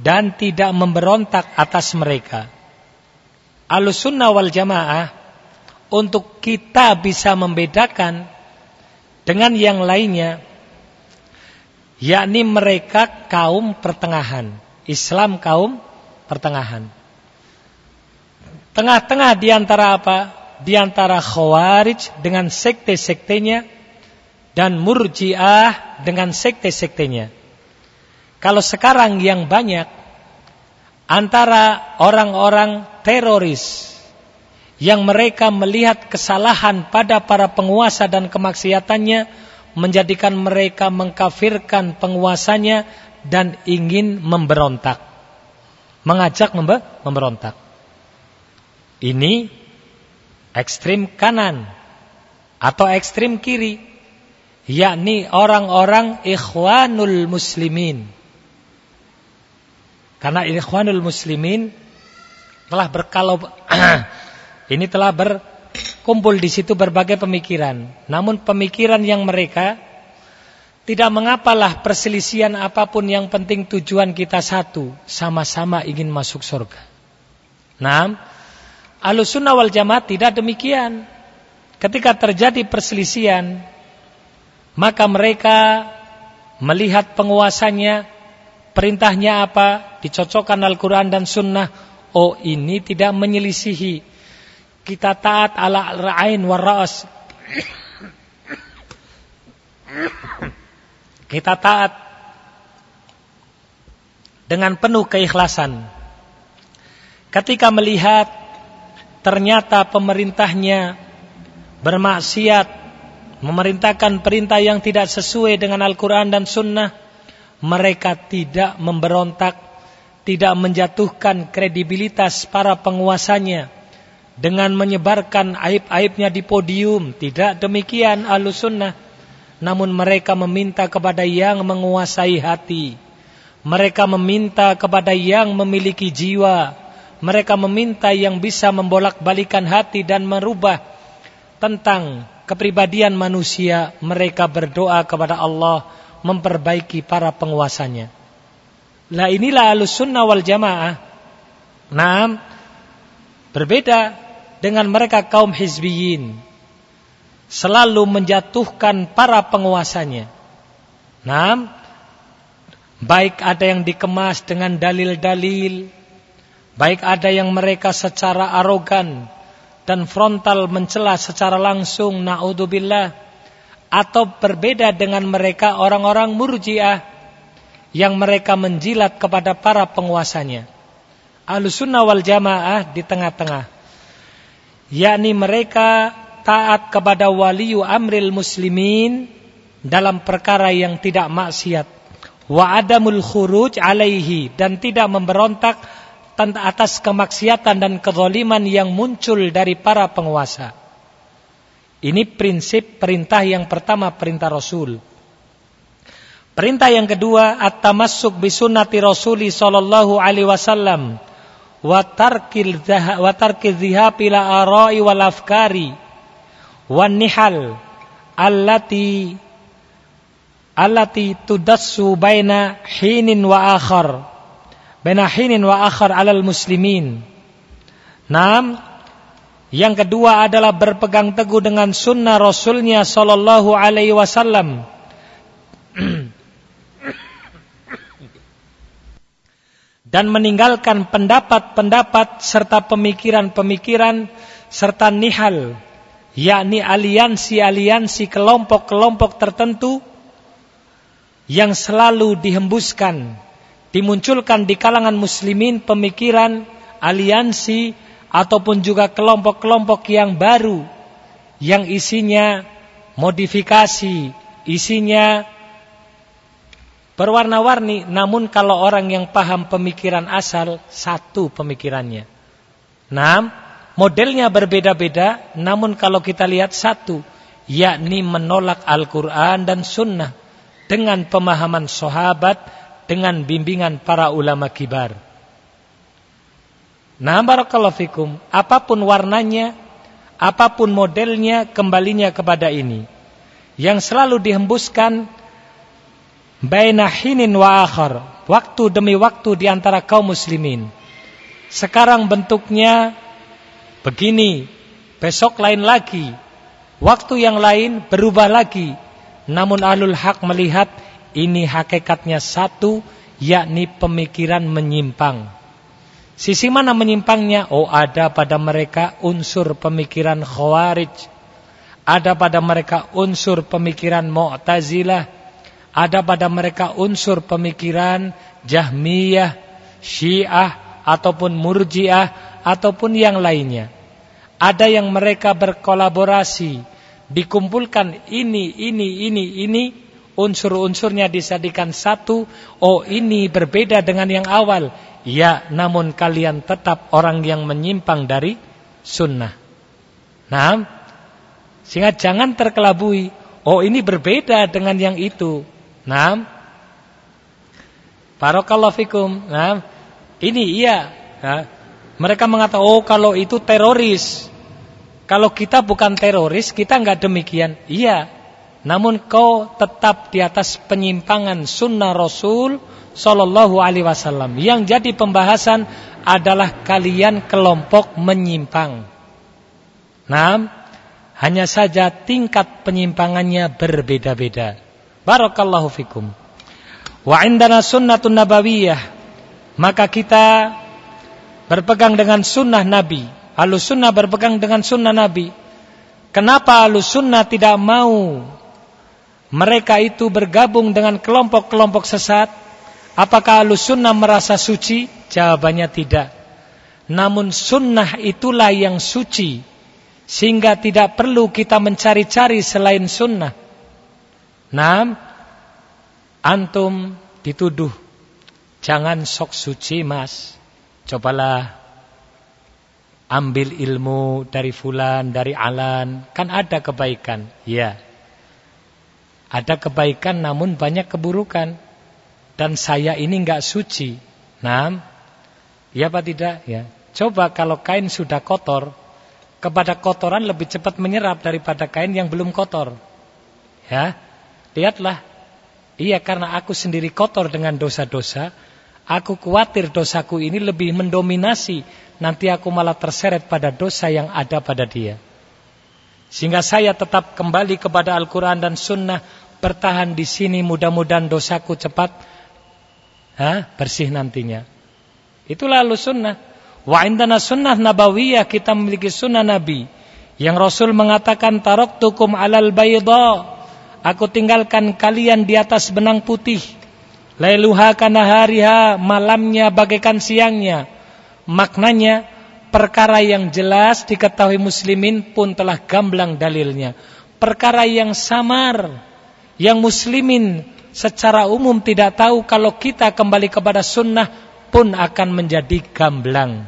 dan tidak memberontak atas mereka. Alusunnah wal jamaah untuk kita bisa membedakan dengan yang lainnya yakni mereka kaum pertengahan Islam kaum pertengahan tengah-tengah di antara apa di antara khawarij dengan sekte-sektenya dan murjiah dengan sekte-sektenya kalau sekarang yang banyak antara orang-orang teroris yang mereka melihat kesalahan pada para penguasa dan kemaksiatannya menjadikan mereka mengkafirkan penguasanya dan ingin memberontak. Mengajak membe memberontak. Ini ekstrim kanan atau ekstrim kiri yakni orang-orang ikhwanul muslimin karena ikhwanul muslimin telah berkalau [clears throat] ini telah berkumpul di situ berbagai pemikiran. Namun pemikiran yang mereka tidak mengapalah perselisihan apa pun yang penting tujuan kita satu, sama-sama ingin masuk surga. Nah, Ahlussunnah wal Jamaah tidak demikian. Ketika terjadi perselisihan, maka mereka melihat penguasanya perintahnya apa, dicocokkan Al-Quran dan Sunnah, oh ini tidak menyelisihi. Kita taat ala ra'ain wa ra'as. Kita taat dengan penuh keikhlasan. Ketika melihat ternyata pemerintahnya bermaksiat, memerintahkan perintah yang tidak sesuai dengan Al-Quran dan Sunnah, mereka tidak memberontak, tidak menjatuhkan kredibilitas para penguasanya dengan menyebarkan aib-aibnya di podium. Tidak demikian sunnah. Namun mereka meminta kepada yang menguasai hati. Mereka meminta kepada yang memiliki jiwa. Mereka meminta yang bisa membolak-balikan hati dan merubah tentang kepribadian manusia. Mereka berdoa kepada Allah memperbaiki para penguasanya. Lah inilah alus sunnah wal jamaah. Nah, berbeda dengan mereka kaum hizbiyin. Selalu menjatuhkan para penguasanya. Nah, baik ada yang dikemas dengan dalil-dalil. Baik ada yang mereka secara arogan dan frontal mencela secara langsung. Na'udzubillah atau berbeda dengan mereka orang-orang murjiah yang mereka menjilat kepada para penguasanya. Ahlussunnah wal jamaah di tengah-tengah. Yakni mereka taat kepada waliyu amril muslimin dalam perkara yang tidak maksiat. Wa adamul khuruj alaihi dan tidak memberontak atas kemaksiatan dan kezaliman yang muncul dari para penguasa. Ini prinsip perintah yang pertama perintah Rasul. Perintah yang kedua at-tamassuk bi sunnati Rasuli sallallahu alaihi wasallam wa tarkil wa tarkil ila ara'i wal afkari wan nihal allati allati tudassu baina hinin wa akhar baina hinin wa akhar alal muslimin. Nam yang kedua adalah berpegang teguh dengan sunnah Rasulnya Sallallahu Alaihi Wasallam. [clears throat] Dan meninggalkan pendapat-pendapat serta pemikiran-pemikiran serta nihal, yakni aliansi-aliansi kelompok-kelompok tertentu yang selalu dihembuskan, dimunculkan di kalangan muslimin pemikiran aliansi ataupun juga kelompok-kelompok yang baru yang isinya modifikasi, isinya berwarna-warni, namun kalau orang yang paham pemikiran asal satu pemikirannya. Nah, modelnya berbeda-beda, namun kalau kita lihat satu, yakni menolak Al-Quran dan Sunnah dengan pemahaman sahabat, dengan bimbingan para ulama kibar. Nah barakallahu fikum, apa pun warnanya, apa pun modelnya, kembalinya kepada ini. Yang selalu dihembuskan baina hinin wa akhar, waktu demi waktu di antara kaum muslimin. Sekarang bentuknya begini, besok lain lagi, waktu yang lain berubah lagi. Namun alul hak melihat ini hakikatnya satu, yakni pemikiran menyimpang. Sisi mana menyimpangnya? Oh ada pada mereka unsur pemikiran khawarij. Ada pada mereka unsur pemikiran mu'tazilah. Ada pada mereka unsur pemikiran jahmiyah, syiah, ataupun murjiah, ataupun yang lainnya. Ada yang mereka berkolaborasi. Dikumpulkan ini, ini, ini, ini. Unsur-unsurnya disadikan satu. Oh ini berbeda dengan yang awal Ya, namun kalian tetap orang yang menyimpang dari sunnah. Nah, sehingga jangan terkelabui. Oh, ini berbeda dengan yang itu. Nah, Barakallahu fikum. Nah, ini iya. Nah, mereka mengatakan, oh kalau itu teroris. Kalau kita bukan teroris, kita enggak demikian. Iya. Namun kau tetap di atas penyimpangan sunnah Rasul Sallallahu Alaihi Wasallam. Yang jadi pembahasan adalah kalian kelompok menyimpang. Nah, hanya saja tingkat penyimpangannya berbeda-beda. Barakallahu fikum. Wa indana sunnatun nabawiyah. Maka kita berpegang dengan sunnah Nabi. Alus sunnah berpegang dengan sunnah Nabi. Kenapa alus sunnah tidak mau mereka itu bergabung dengan kelompok-kelompok sesat? Apakah alus sunnah merasa suci? Jawabannya tidak. Namun sunnah itulah yang suci. Sehingga tidak perlu kita mencari-cari selain sunnah. Nah, antum dituduh. Jangan sok suci mas. Cobalah ambil ilmu dari fulan, dari alan. Kan ada kebaikan. Ya. Ada kebaikan namun banyak keburukan dan saya ini enggak suci. Nah, ya apa tidak? Ya. Coba kalau kain sudah kotor, kepada kotoran lebih cepat menyerap daripada kain yang belum kotor. Ya, lihatlah. Iya karena aku sendiri kotor dengan dosa-dosa, aku khawatir dosaku ini lebih mendominasi. Nanti aku malah terseret pada dosa yang ada pada dia. Sehingga saya tetap kembali kepada Al-Quran dan Sunnah, bertahan di sini mudah-mudahan dosaku cepat ha, bersih nantinya. Itulah lalu sunnah. Wa indana sunnah nabawiyah kita memiliki sunnah Nabi. Yang Rasul mengatakan taraktukum alal bayda. Aku tinggalkan kalian di atas benang putih. Lailuha kana hariha, malamnya bagaikan siangnya. Maknanya perkara yang jelas diketahui muslimin pun telah gamblang dalilnya. Perkara yang samar yang muslimin secara umum tidak tahu kalau kita kembali kepada sunnah pun akan menjadi gamblang.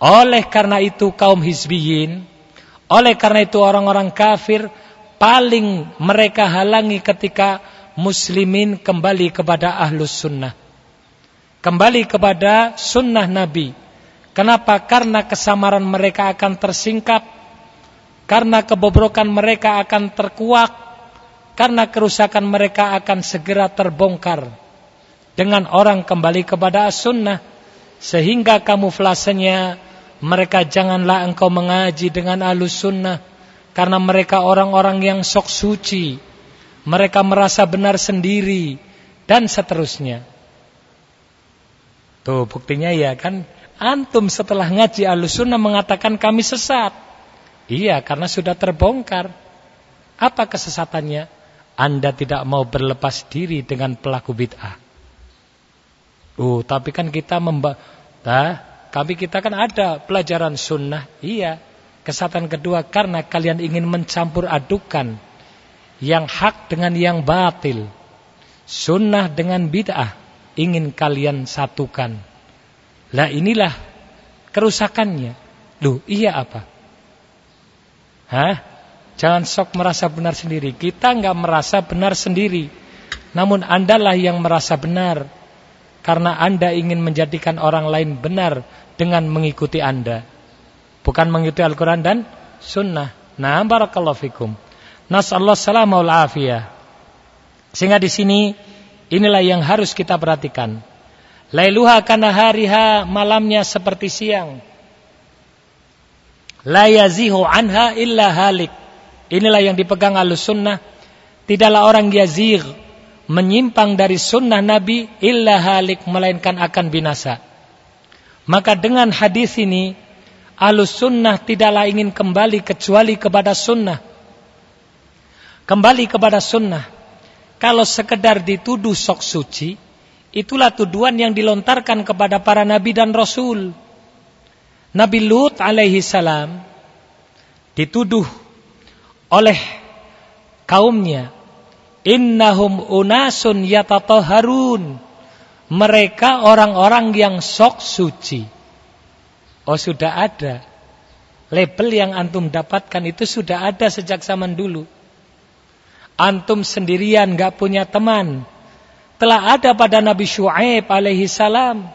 Oleh karena itu kaum hizbiyin, oleh karena itu orang-orang kafir paling mereka halangi ketika muslimin kembali kepada ahlus sunnah. Kembali kepada sunnah Nabi. Kenapa? Karena kesamaran mereka akan tersingkap. Karena kebobrokan mereka akan terkuak karena kerusakan mereka akan segera terbongkar dengan orang kembali kepada as-sunnah sehingga kamuflasenya mereka janganlah engkau mengaji dengan alus sunnah karena mereka orang-orang yang sok suci. Mereka merasa benar sendiri dan seterusnya. Tuh buktinya ya kan? Antum setelah ngaji alus sunnah mengatakan kami sesat. Iya karena sudah terbongkar. Apa kesesatannya anda tidak mau berlepas diri dengan pelaku bid'ah. Oh, tapi kan kita memba nah, kami kita kan ada pelajaran sunnah. Iya. Kesatan kedua karena kalian ingin mencampur adukan yang hak dengan yang batil. Sunnah dengan bid'ah ingin kalian satukan. Lah inilah kerusakannya. Loh, iya apa? Hah? Jangan sok merasa benar sendiri. Kita enggak merasa benar sendiri. Namun andalah yang merasa benar. Karena anda ingin menjadikan orang lain benar dengan mengikuti anda. Bukan mengikuti Al-Quran dan Sunnah. Nah, barakallahu fikum. Nas'allah salamah afiyah. Sehingga di sini Inilah yang harus kita perhatikan. Lailuha kana hariha malamnya seperti siang. La anha illa halik. Inilah yang dipegang alus sunnah. Tidaklah orang yazigh menyimpang dari sunnah Nabi illa halik melainkan akan binasa. Maka dengan hadis ini alus sunnah tidaklah ingin kembali kecuali kepada sunnah. Kembali kepada sunnah. Kalau sekedar dituduh sok suci, itulah tuduhan yang dilontarkan kepada para nabi dan rasul. Nabi Lut alaihi salam dituduh oleh kaumnya innahum unasun yatatoharun mereka orang-orang yang sok suci. Oh sudah ada. Label yang antum dapatkan itu sudah ada sejak zaman dulu. Antum sendirian gak punya teman. Telah ada pada Nabi Shu'aib alaihi salam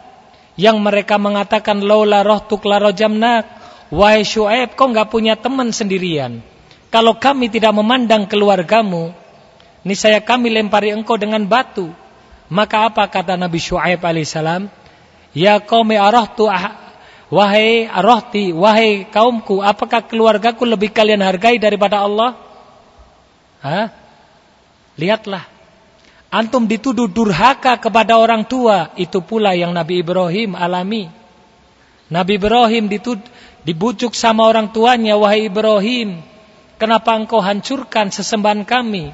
yang mereka mengatakan laula rohtuk la rojamnak. Wahai Syuaib, kau nggak punya teman sendirian. Kalau kami tidak memandang keluargamu, niscaya kami lempari engkau dengan batu. Maka apa kata Nabi Syuaib alaihissalam? Ya qaumi arahtu ah, wahai arahti, wahai kaumku, apakah keluargaku lebih kalian hargai daripada Allah? Hah? Lihatlah. Antum dituduh durhaka kepada orang tua, itu pula yang Nabi Ibrahim alami. Nabi Ibrahim dituduh Dibujuk sama orang tuanya, wahai Ibrahim, kenapa engkau hancurkan sesembahan kami,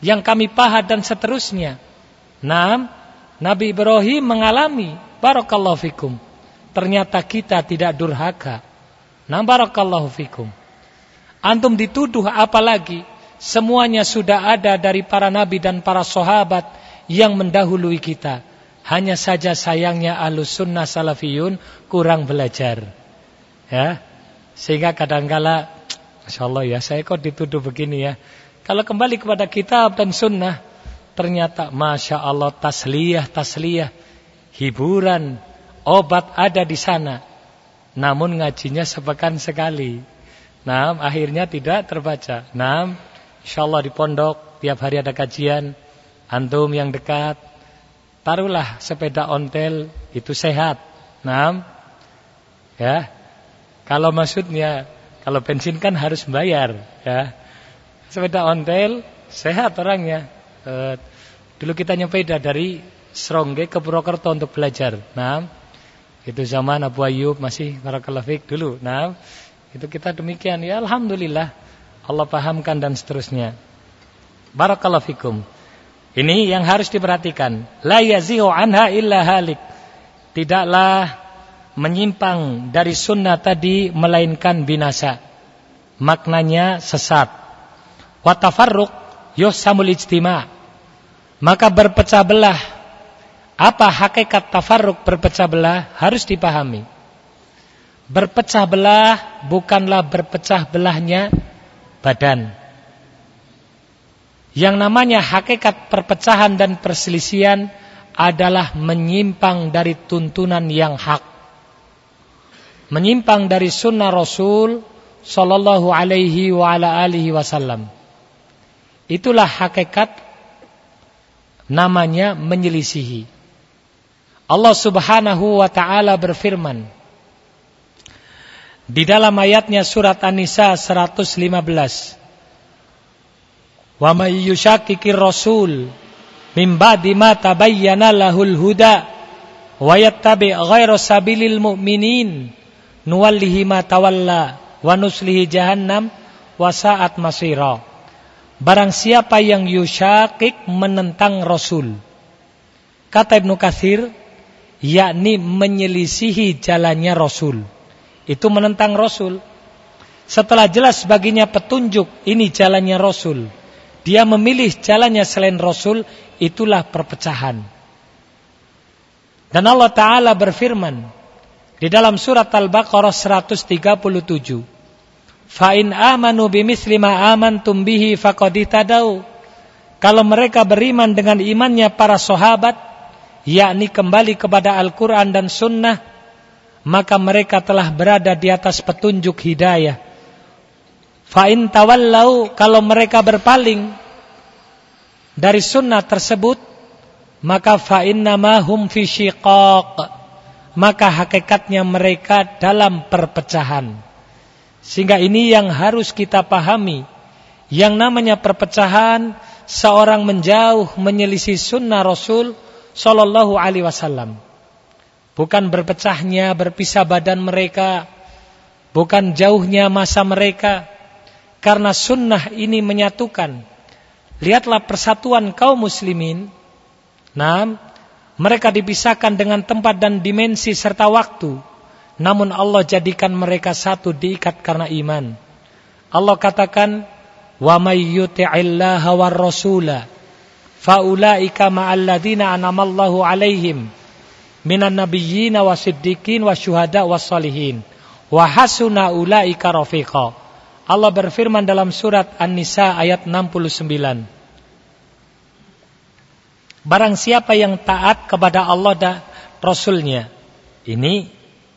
yang kami pahat dan seterusnya. Nah, Nabi Ibrahim mengalami, barakallahu fikum. Ternyata kita tidak durhaka. Nah, barakallahu fikum. Antum dituduh apalagi, semuanya sudah ada dari para nabi dan para sahabat yang mendahului kita. Hanya saja sayangnya alus sunnah salafiyun kurang belajar. Ya. Sehingga kadangkala Masya Allah ya, saya kok dituduh begini ya. Kalau kembali kepada kitab dan sunnah, ternyata Masya Allah tasliyah, tasliyah, hiburan, obat ada di sana. Namun ngajinya sepekan sekali. Nah, akhirnya tidak terbaca. Nah, insya Allah di pondok, tiap hari ada kajian. Antum yang dekat, taruhlah sepeda ontel, itu sehat. Nah, ya, kalau maksudnya kalau bensin kan harus bayar ya. Sepeda ontel sehat orangnya. E, dulu kita nyepeda dari Srongge ke Purwokerto untuk belajar. Nah, itu zaman Abu Ayyub masih barakallahu dulu. Nah, itu kita demikian ya alhamdulillah Allah pahamkan dan seterusnya. Barakallahu. Ini yang harus diperhatikan. La yazihu anha illa halik. Tidaklah menyimpang dari sunnah tadi melainkan binasa. Maknanya sesat. Watafarruq yusamul ijtima. Maka berpecah belah. Apa hakikat tafarruq berpecah belah harus dipahami. Berpecah belah bukanlah berpecah belahnya badan. Yang namanya hakikat perpecahan dan perselisihan adalah menyimpang dari tuntunan yang hak menyimpang dari sunnah Rasul sallallahu alaihi wa ala alihi wasallam. Itulah hakikat namanya menyelisihi. Allah Subhanahu wa taala berfirman di dalam ayatnya surat An-Nisa 115. Wa may yushakkikir rasul min ba'di ma tabayyana lahul huda wa yattabi' ghayra sabilil mu'minin nuwallihi ma tawalla wa nuslihi jahannam wa sa'at masira. Barang siapa yang yusyakik menentang Rasul. Kata Ibnu Katsir, yakni menyelisihi jalannya Rasul. Itu menentang Rasul. Setelah jelas baginya petunjuk ini jalannya Rasul. Dia memilih jalannya selain Rasul, itulah perpecahan. Dan Allah Ta'ala berfirman, di dalam surat Al-Baqarah 137. Fa in amanu bimithli ma amantum bihi faqad tadau. Kalau mereka beriman dengan imannya para sahabat, yakni kembali kepada Al-Qur'an dan sunnah, maka mereka telah berada di atas petunjuk hidayah. Fa in tawallau kalau mereka berpaling dari sunnah tersebut, maka fa innamahum fi syiqaq maka hakikatnya mereka dalam perpecahan. Sehingga ini yang harus kita pahami. Yang namanya perpecahan seorang menjauh menyelisih sunnah Rasul Sallallahu Alaihi Wasallam. Bukan berpecahnya berpisah badan mereka bukan jauhnya masa mereka. Karena sunnah ini menyatukan. Lihatlah persatuan kaum muslimin. Nah, mereka dipisahkan dengan tempat dan dimensi serta waktu. Namun Allah jadikan mereka satu diikat karena iman. Allah katakan, "Wa may yuti'illaha war rasula faulaika ma'al ladzina an'amallahu 'alaihim minan nabiyyin wasiddiqin wasyuhada wassalihin wa hasuna ulaika rafiqa." Allah berfirman dalam surat An-Nisa ayat 69. Barang siapa yang taat kepada Allah dan Rasulnya. Ini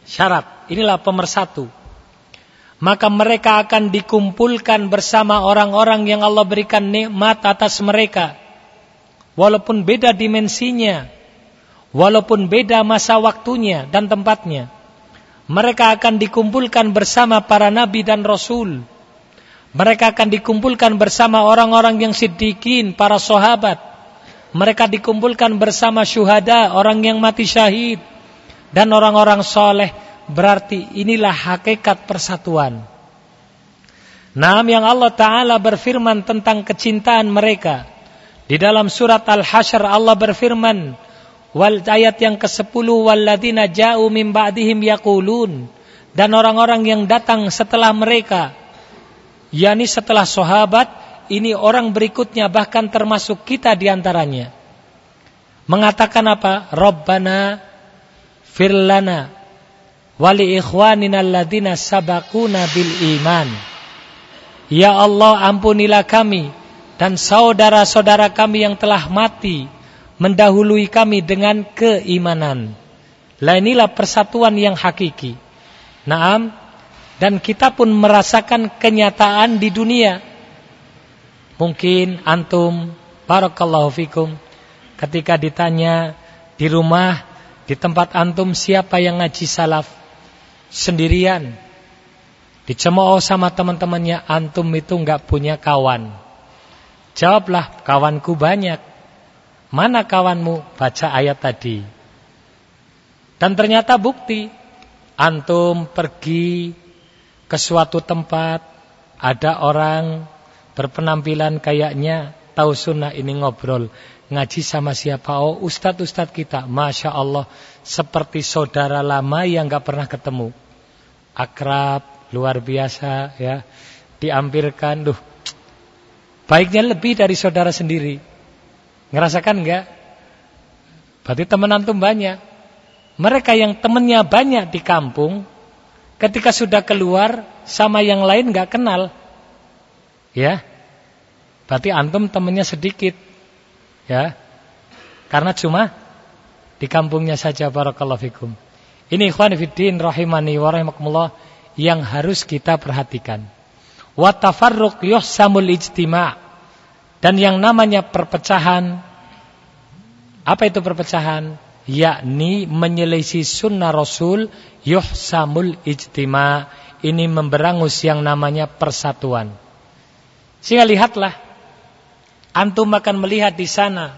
syarat. Inilah pemersatu. Maka mereka akan dikumpulkan bersama orang-orang yang Allah berikan nikmat atas mereka. Walaupun beda dimensinya. Walaupun beda masa waktunya dan tempatnya. Mereka akan dikumpulkan bersama para nabi dan rasul. Mereka akan dikumpulkan bersama orang-orang yang siddiqin, para sahabat mereka dikumpulkan bersama syuhada, orang yang mati syahid. Dan orang-orang soleh. Berarti inilah hakikat persatuan. Nam yang Allah Ta'ala berfirman tentang kecintaan mereka. Di dalam surat Al-Hashr Allah berfirman. Wal ayat yang ke-10 walladina ja'u min ba'dihim yaqulun dan orang-orang yang datang setelah mereka yakni setelah sahabat ini orang berikutnya bahkan termasuk kita di antaranya. Mengatakan apa? Rabbana firlana wali ikhwanina alladina sabakuna bil iman. Ya Allah ampunilah kami dan saudara-saudara kami yang telah mati mendahului kami dengan keimanan. Lah inilah persatuan yang hakiki. Naam dan kita pun merasakan kenyataan di dunia Mungkin antum barakallahu fikum ketika ditanya di rumah di tempat antum siapa yang ngaji salaf sendirian dicemooh sama teman-temannya antum itu nggak punya kawan. Jawablah kawanku banyak. Mana kawanmu? Baca ayat tadi. Dan ternyata bukti antum pergi ke suatu tempat ada orang berpenampilan kayaknya tahu sunnah ini ngobrol. Ngaji sama siapa? Oh ustadz ustadz kita. Masya Allah. Seperti saudara lama yang nggak pernah ketemu. Akrab luar biasa ya. Diampirkan duh. Baiknya lebih dari saudara sendiri. Ngerasakan nggak? Berarti teman antum banyak. Mereka yang temennya banyak di kampung ketika sudah keluar sama yang lain nggak kenal Ya. Berarti antum temennya sedikit. Ya. Karena cuma di kampungnya saja barakallahu fikum. Ini ikhwan fiddin rahimani wa rahimakumullah yang harus kita perhatikan. Wa tafarruq yuhsamul ijtima' dan yang namanya perpecahan apa itu perpecahan? Yakni menyelisih sunnah Rasul yuhsamul ijtima' ini memberangus yang namanya persatuan. Sehingga lihatlah, antum akan melihat di sana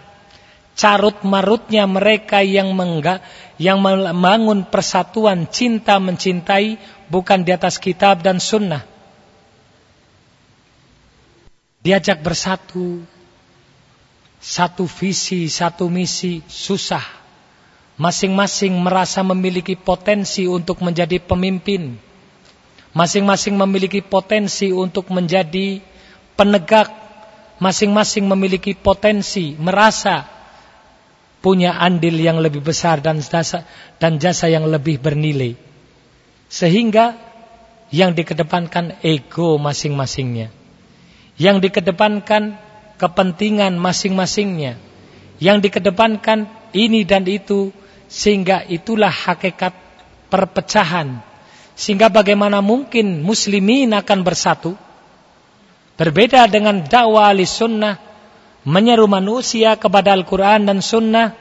carut marutnya mereka yang mengga, yang membangun persatuan cinta mencintai bukan di atas kitab dan sunnah. Diajak bersatu, satu visi, satu misi, susah. Masing-masing merasa memiliki potensi untuk menjadi pemimpin. Masing-masing memiliki potensi untuk menjadi penegak masing-masing memiliki potensi merasa punya andil yang lebih besar dan jasa, dan jasa yang lebih bernilai. Sehingga yang dikedepankan ego masing-masingnya. Yang dikedepankan kepentingan masing-masingnya. Yang dikedepankan ini dan itu sehingga itulah hakikat perpecahan. Sehingga bagaimana mungkin muslimin akan bersatu Berbeda dengan dakwah sunnah, menyeru manusia kepada Al-Quran dan Sunnah,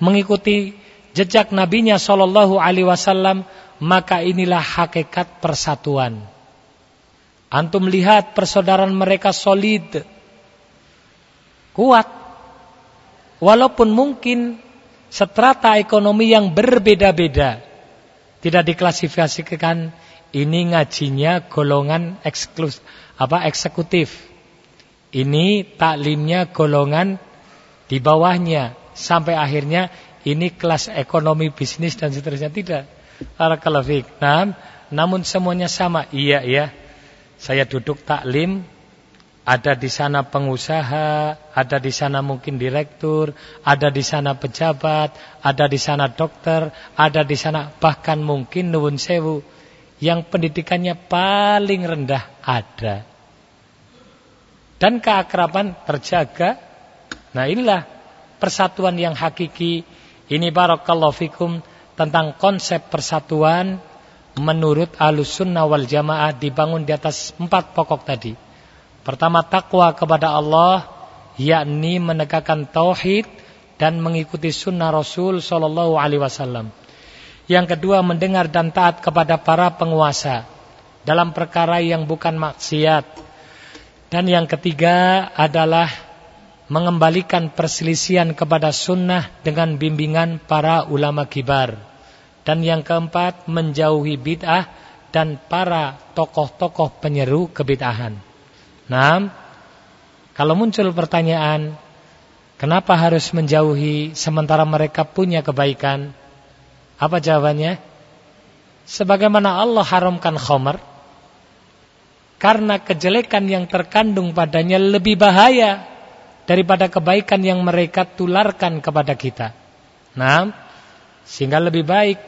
mengikuti jejak nabinya Shallallahu Alaihi Wasallam, maka inilah hakikat persatuan. Antum lihat persaudaraan mereka solid, kuat, walaupun mungkin strata ekonomi yang berbeda-beda, tidak diklasifikasikan ini ngajinya golongan eksklus apa eksekutif. Ini taklimnya golongan di bawahnya sampai akhirnya ini kelas ekonomi bisnis dan seterusnya tidak. Barakallahu Nah, namun semuanya sama. Iya, iya. Saya duduk taklim, ada di sana pengusaha, ada di sana mungkin direktur, ada di sana pejabat, ada di sana dokter, ada di sana bahkan mungkin nuwun sewu yang pendidikannya paling rendah ada. Dan keakraban terjaga. Nah inilah persatuan yang hakiki. Ini barakallahu fikum tentang konsep persatuan menurut sunnah wal jamaah dibangun di atas empat pokok tadi. Pertama takwa kepada Allah, yakni menegakkan tauhid dan mengikuti sunnah Rasul Shallallahu Alaihi Wasallam. Yang kedua mendengar dan taat kepada para penguasa dalam perkara yang bukan maksiat. Dan yang ketiga adalah mengembalikan perselisihan kepada sunnah dengan bimbingan para ulama kibar. Dan yang keempat menjauhi bid'ah dan para tokoh-tokoh penyeru kebid'ahan. Nah, kalau muncul pertanyaan, kenapa harus menjauhi sementara mereka punya kebaikan? Apa jawabannya? Sebagaimana Allah haramkan khamar karena kejelekan yang terkandung padanya lebih bahaya daripada kebaikan yang mereka tularkan kepada kita. Nah, sehingga lebih baik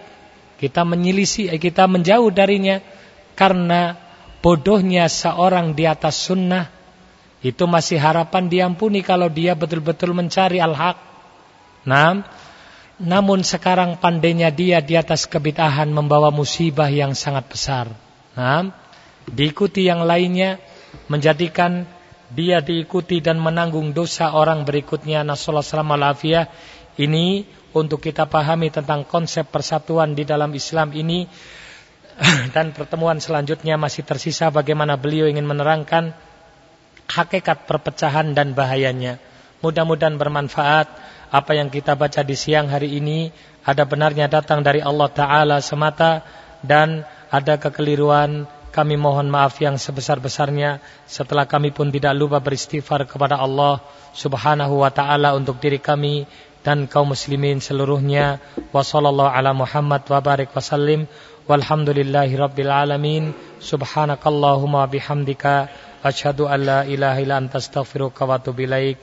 kita menyelisi, kita menjauh darinya karena bodohnya seorang di atas sunnah itu masih harapan diampuni kalau dia betul-betul mencari al-haq. Nah, namun sekarang pandainya dia di atas kebitahan membawa musibah yang sangat besar. Nah, diikuti yang lainnya menjadikan dia diikuti dan menanggung dosa orang berikutnya. Nasolah salam alafiyah. Ini untuk kita pahami tentang konsep persatuan di dalam Islam ini. [laughs] Dan pertemuan selanjutnya masih tersisa bagaimana beliau ingin menerangkan hakikat perpecahan dan bahayanya. Mudah-mudahan bermanfaat apa yang kita baca di siang hari ini ada benarnya datang dari Allah Ta'ala semata dan ada kekeliruan. Kami mohon maaf yang sebesar-besarnya. Setelah kami pun tidak lupa beristighfar kepada Allah Subhanahu wa taala untuk diri kami dan kaum muslimin seluruhnya. Wa sallallahu ala Muhammad wa barik wasallim walhamdulillahi rabbil alamin. Subhanakallahumma bihamdika. Asyhadu an la ilaha illa anta astaghfiruka wa atubu ilaik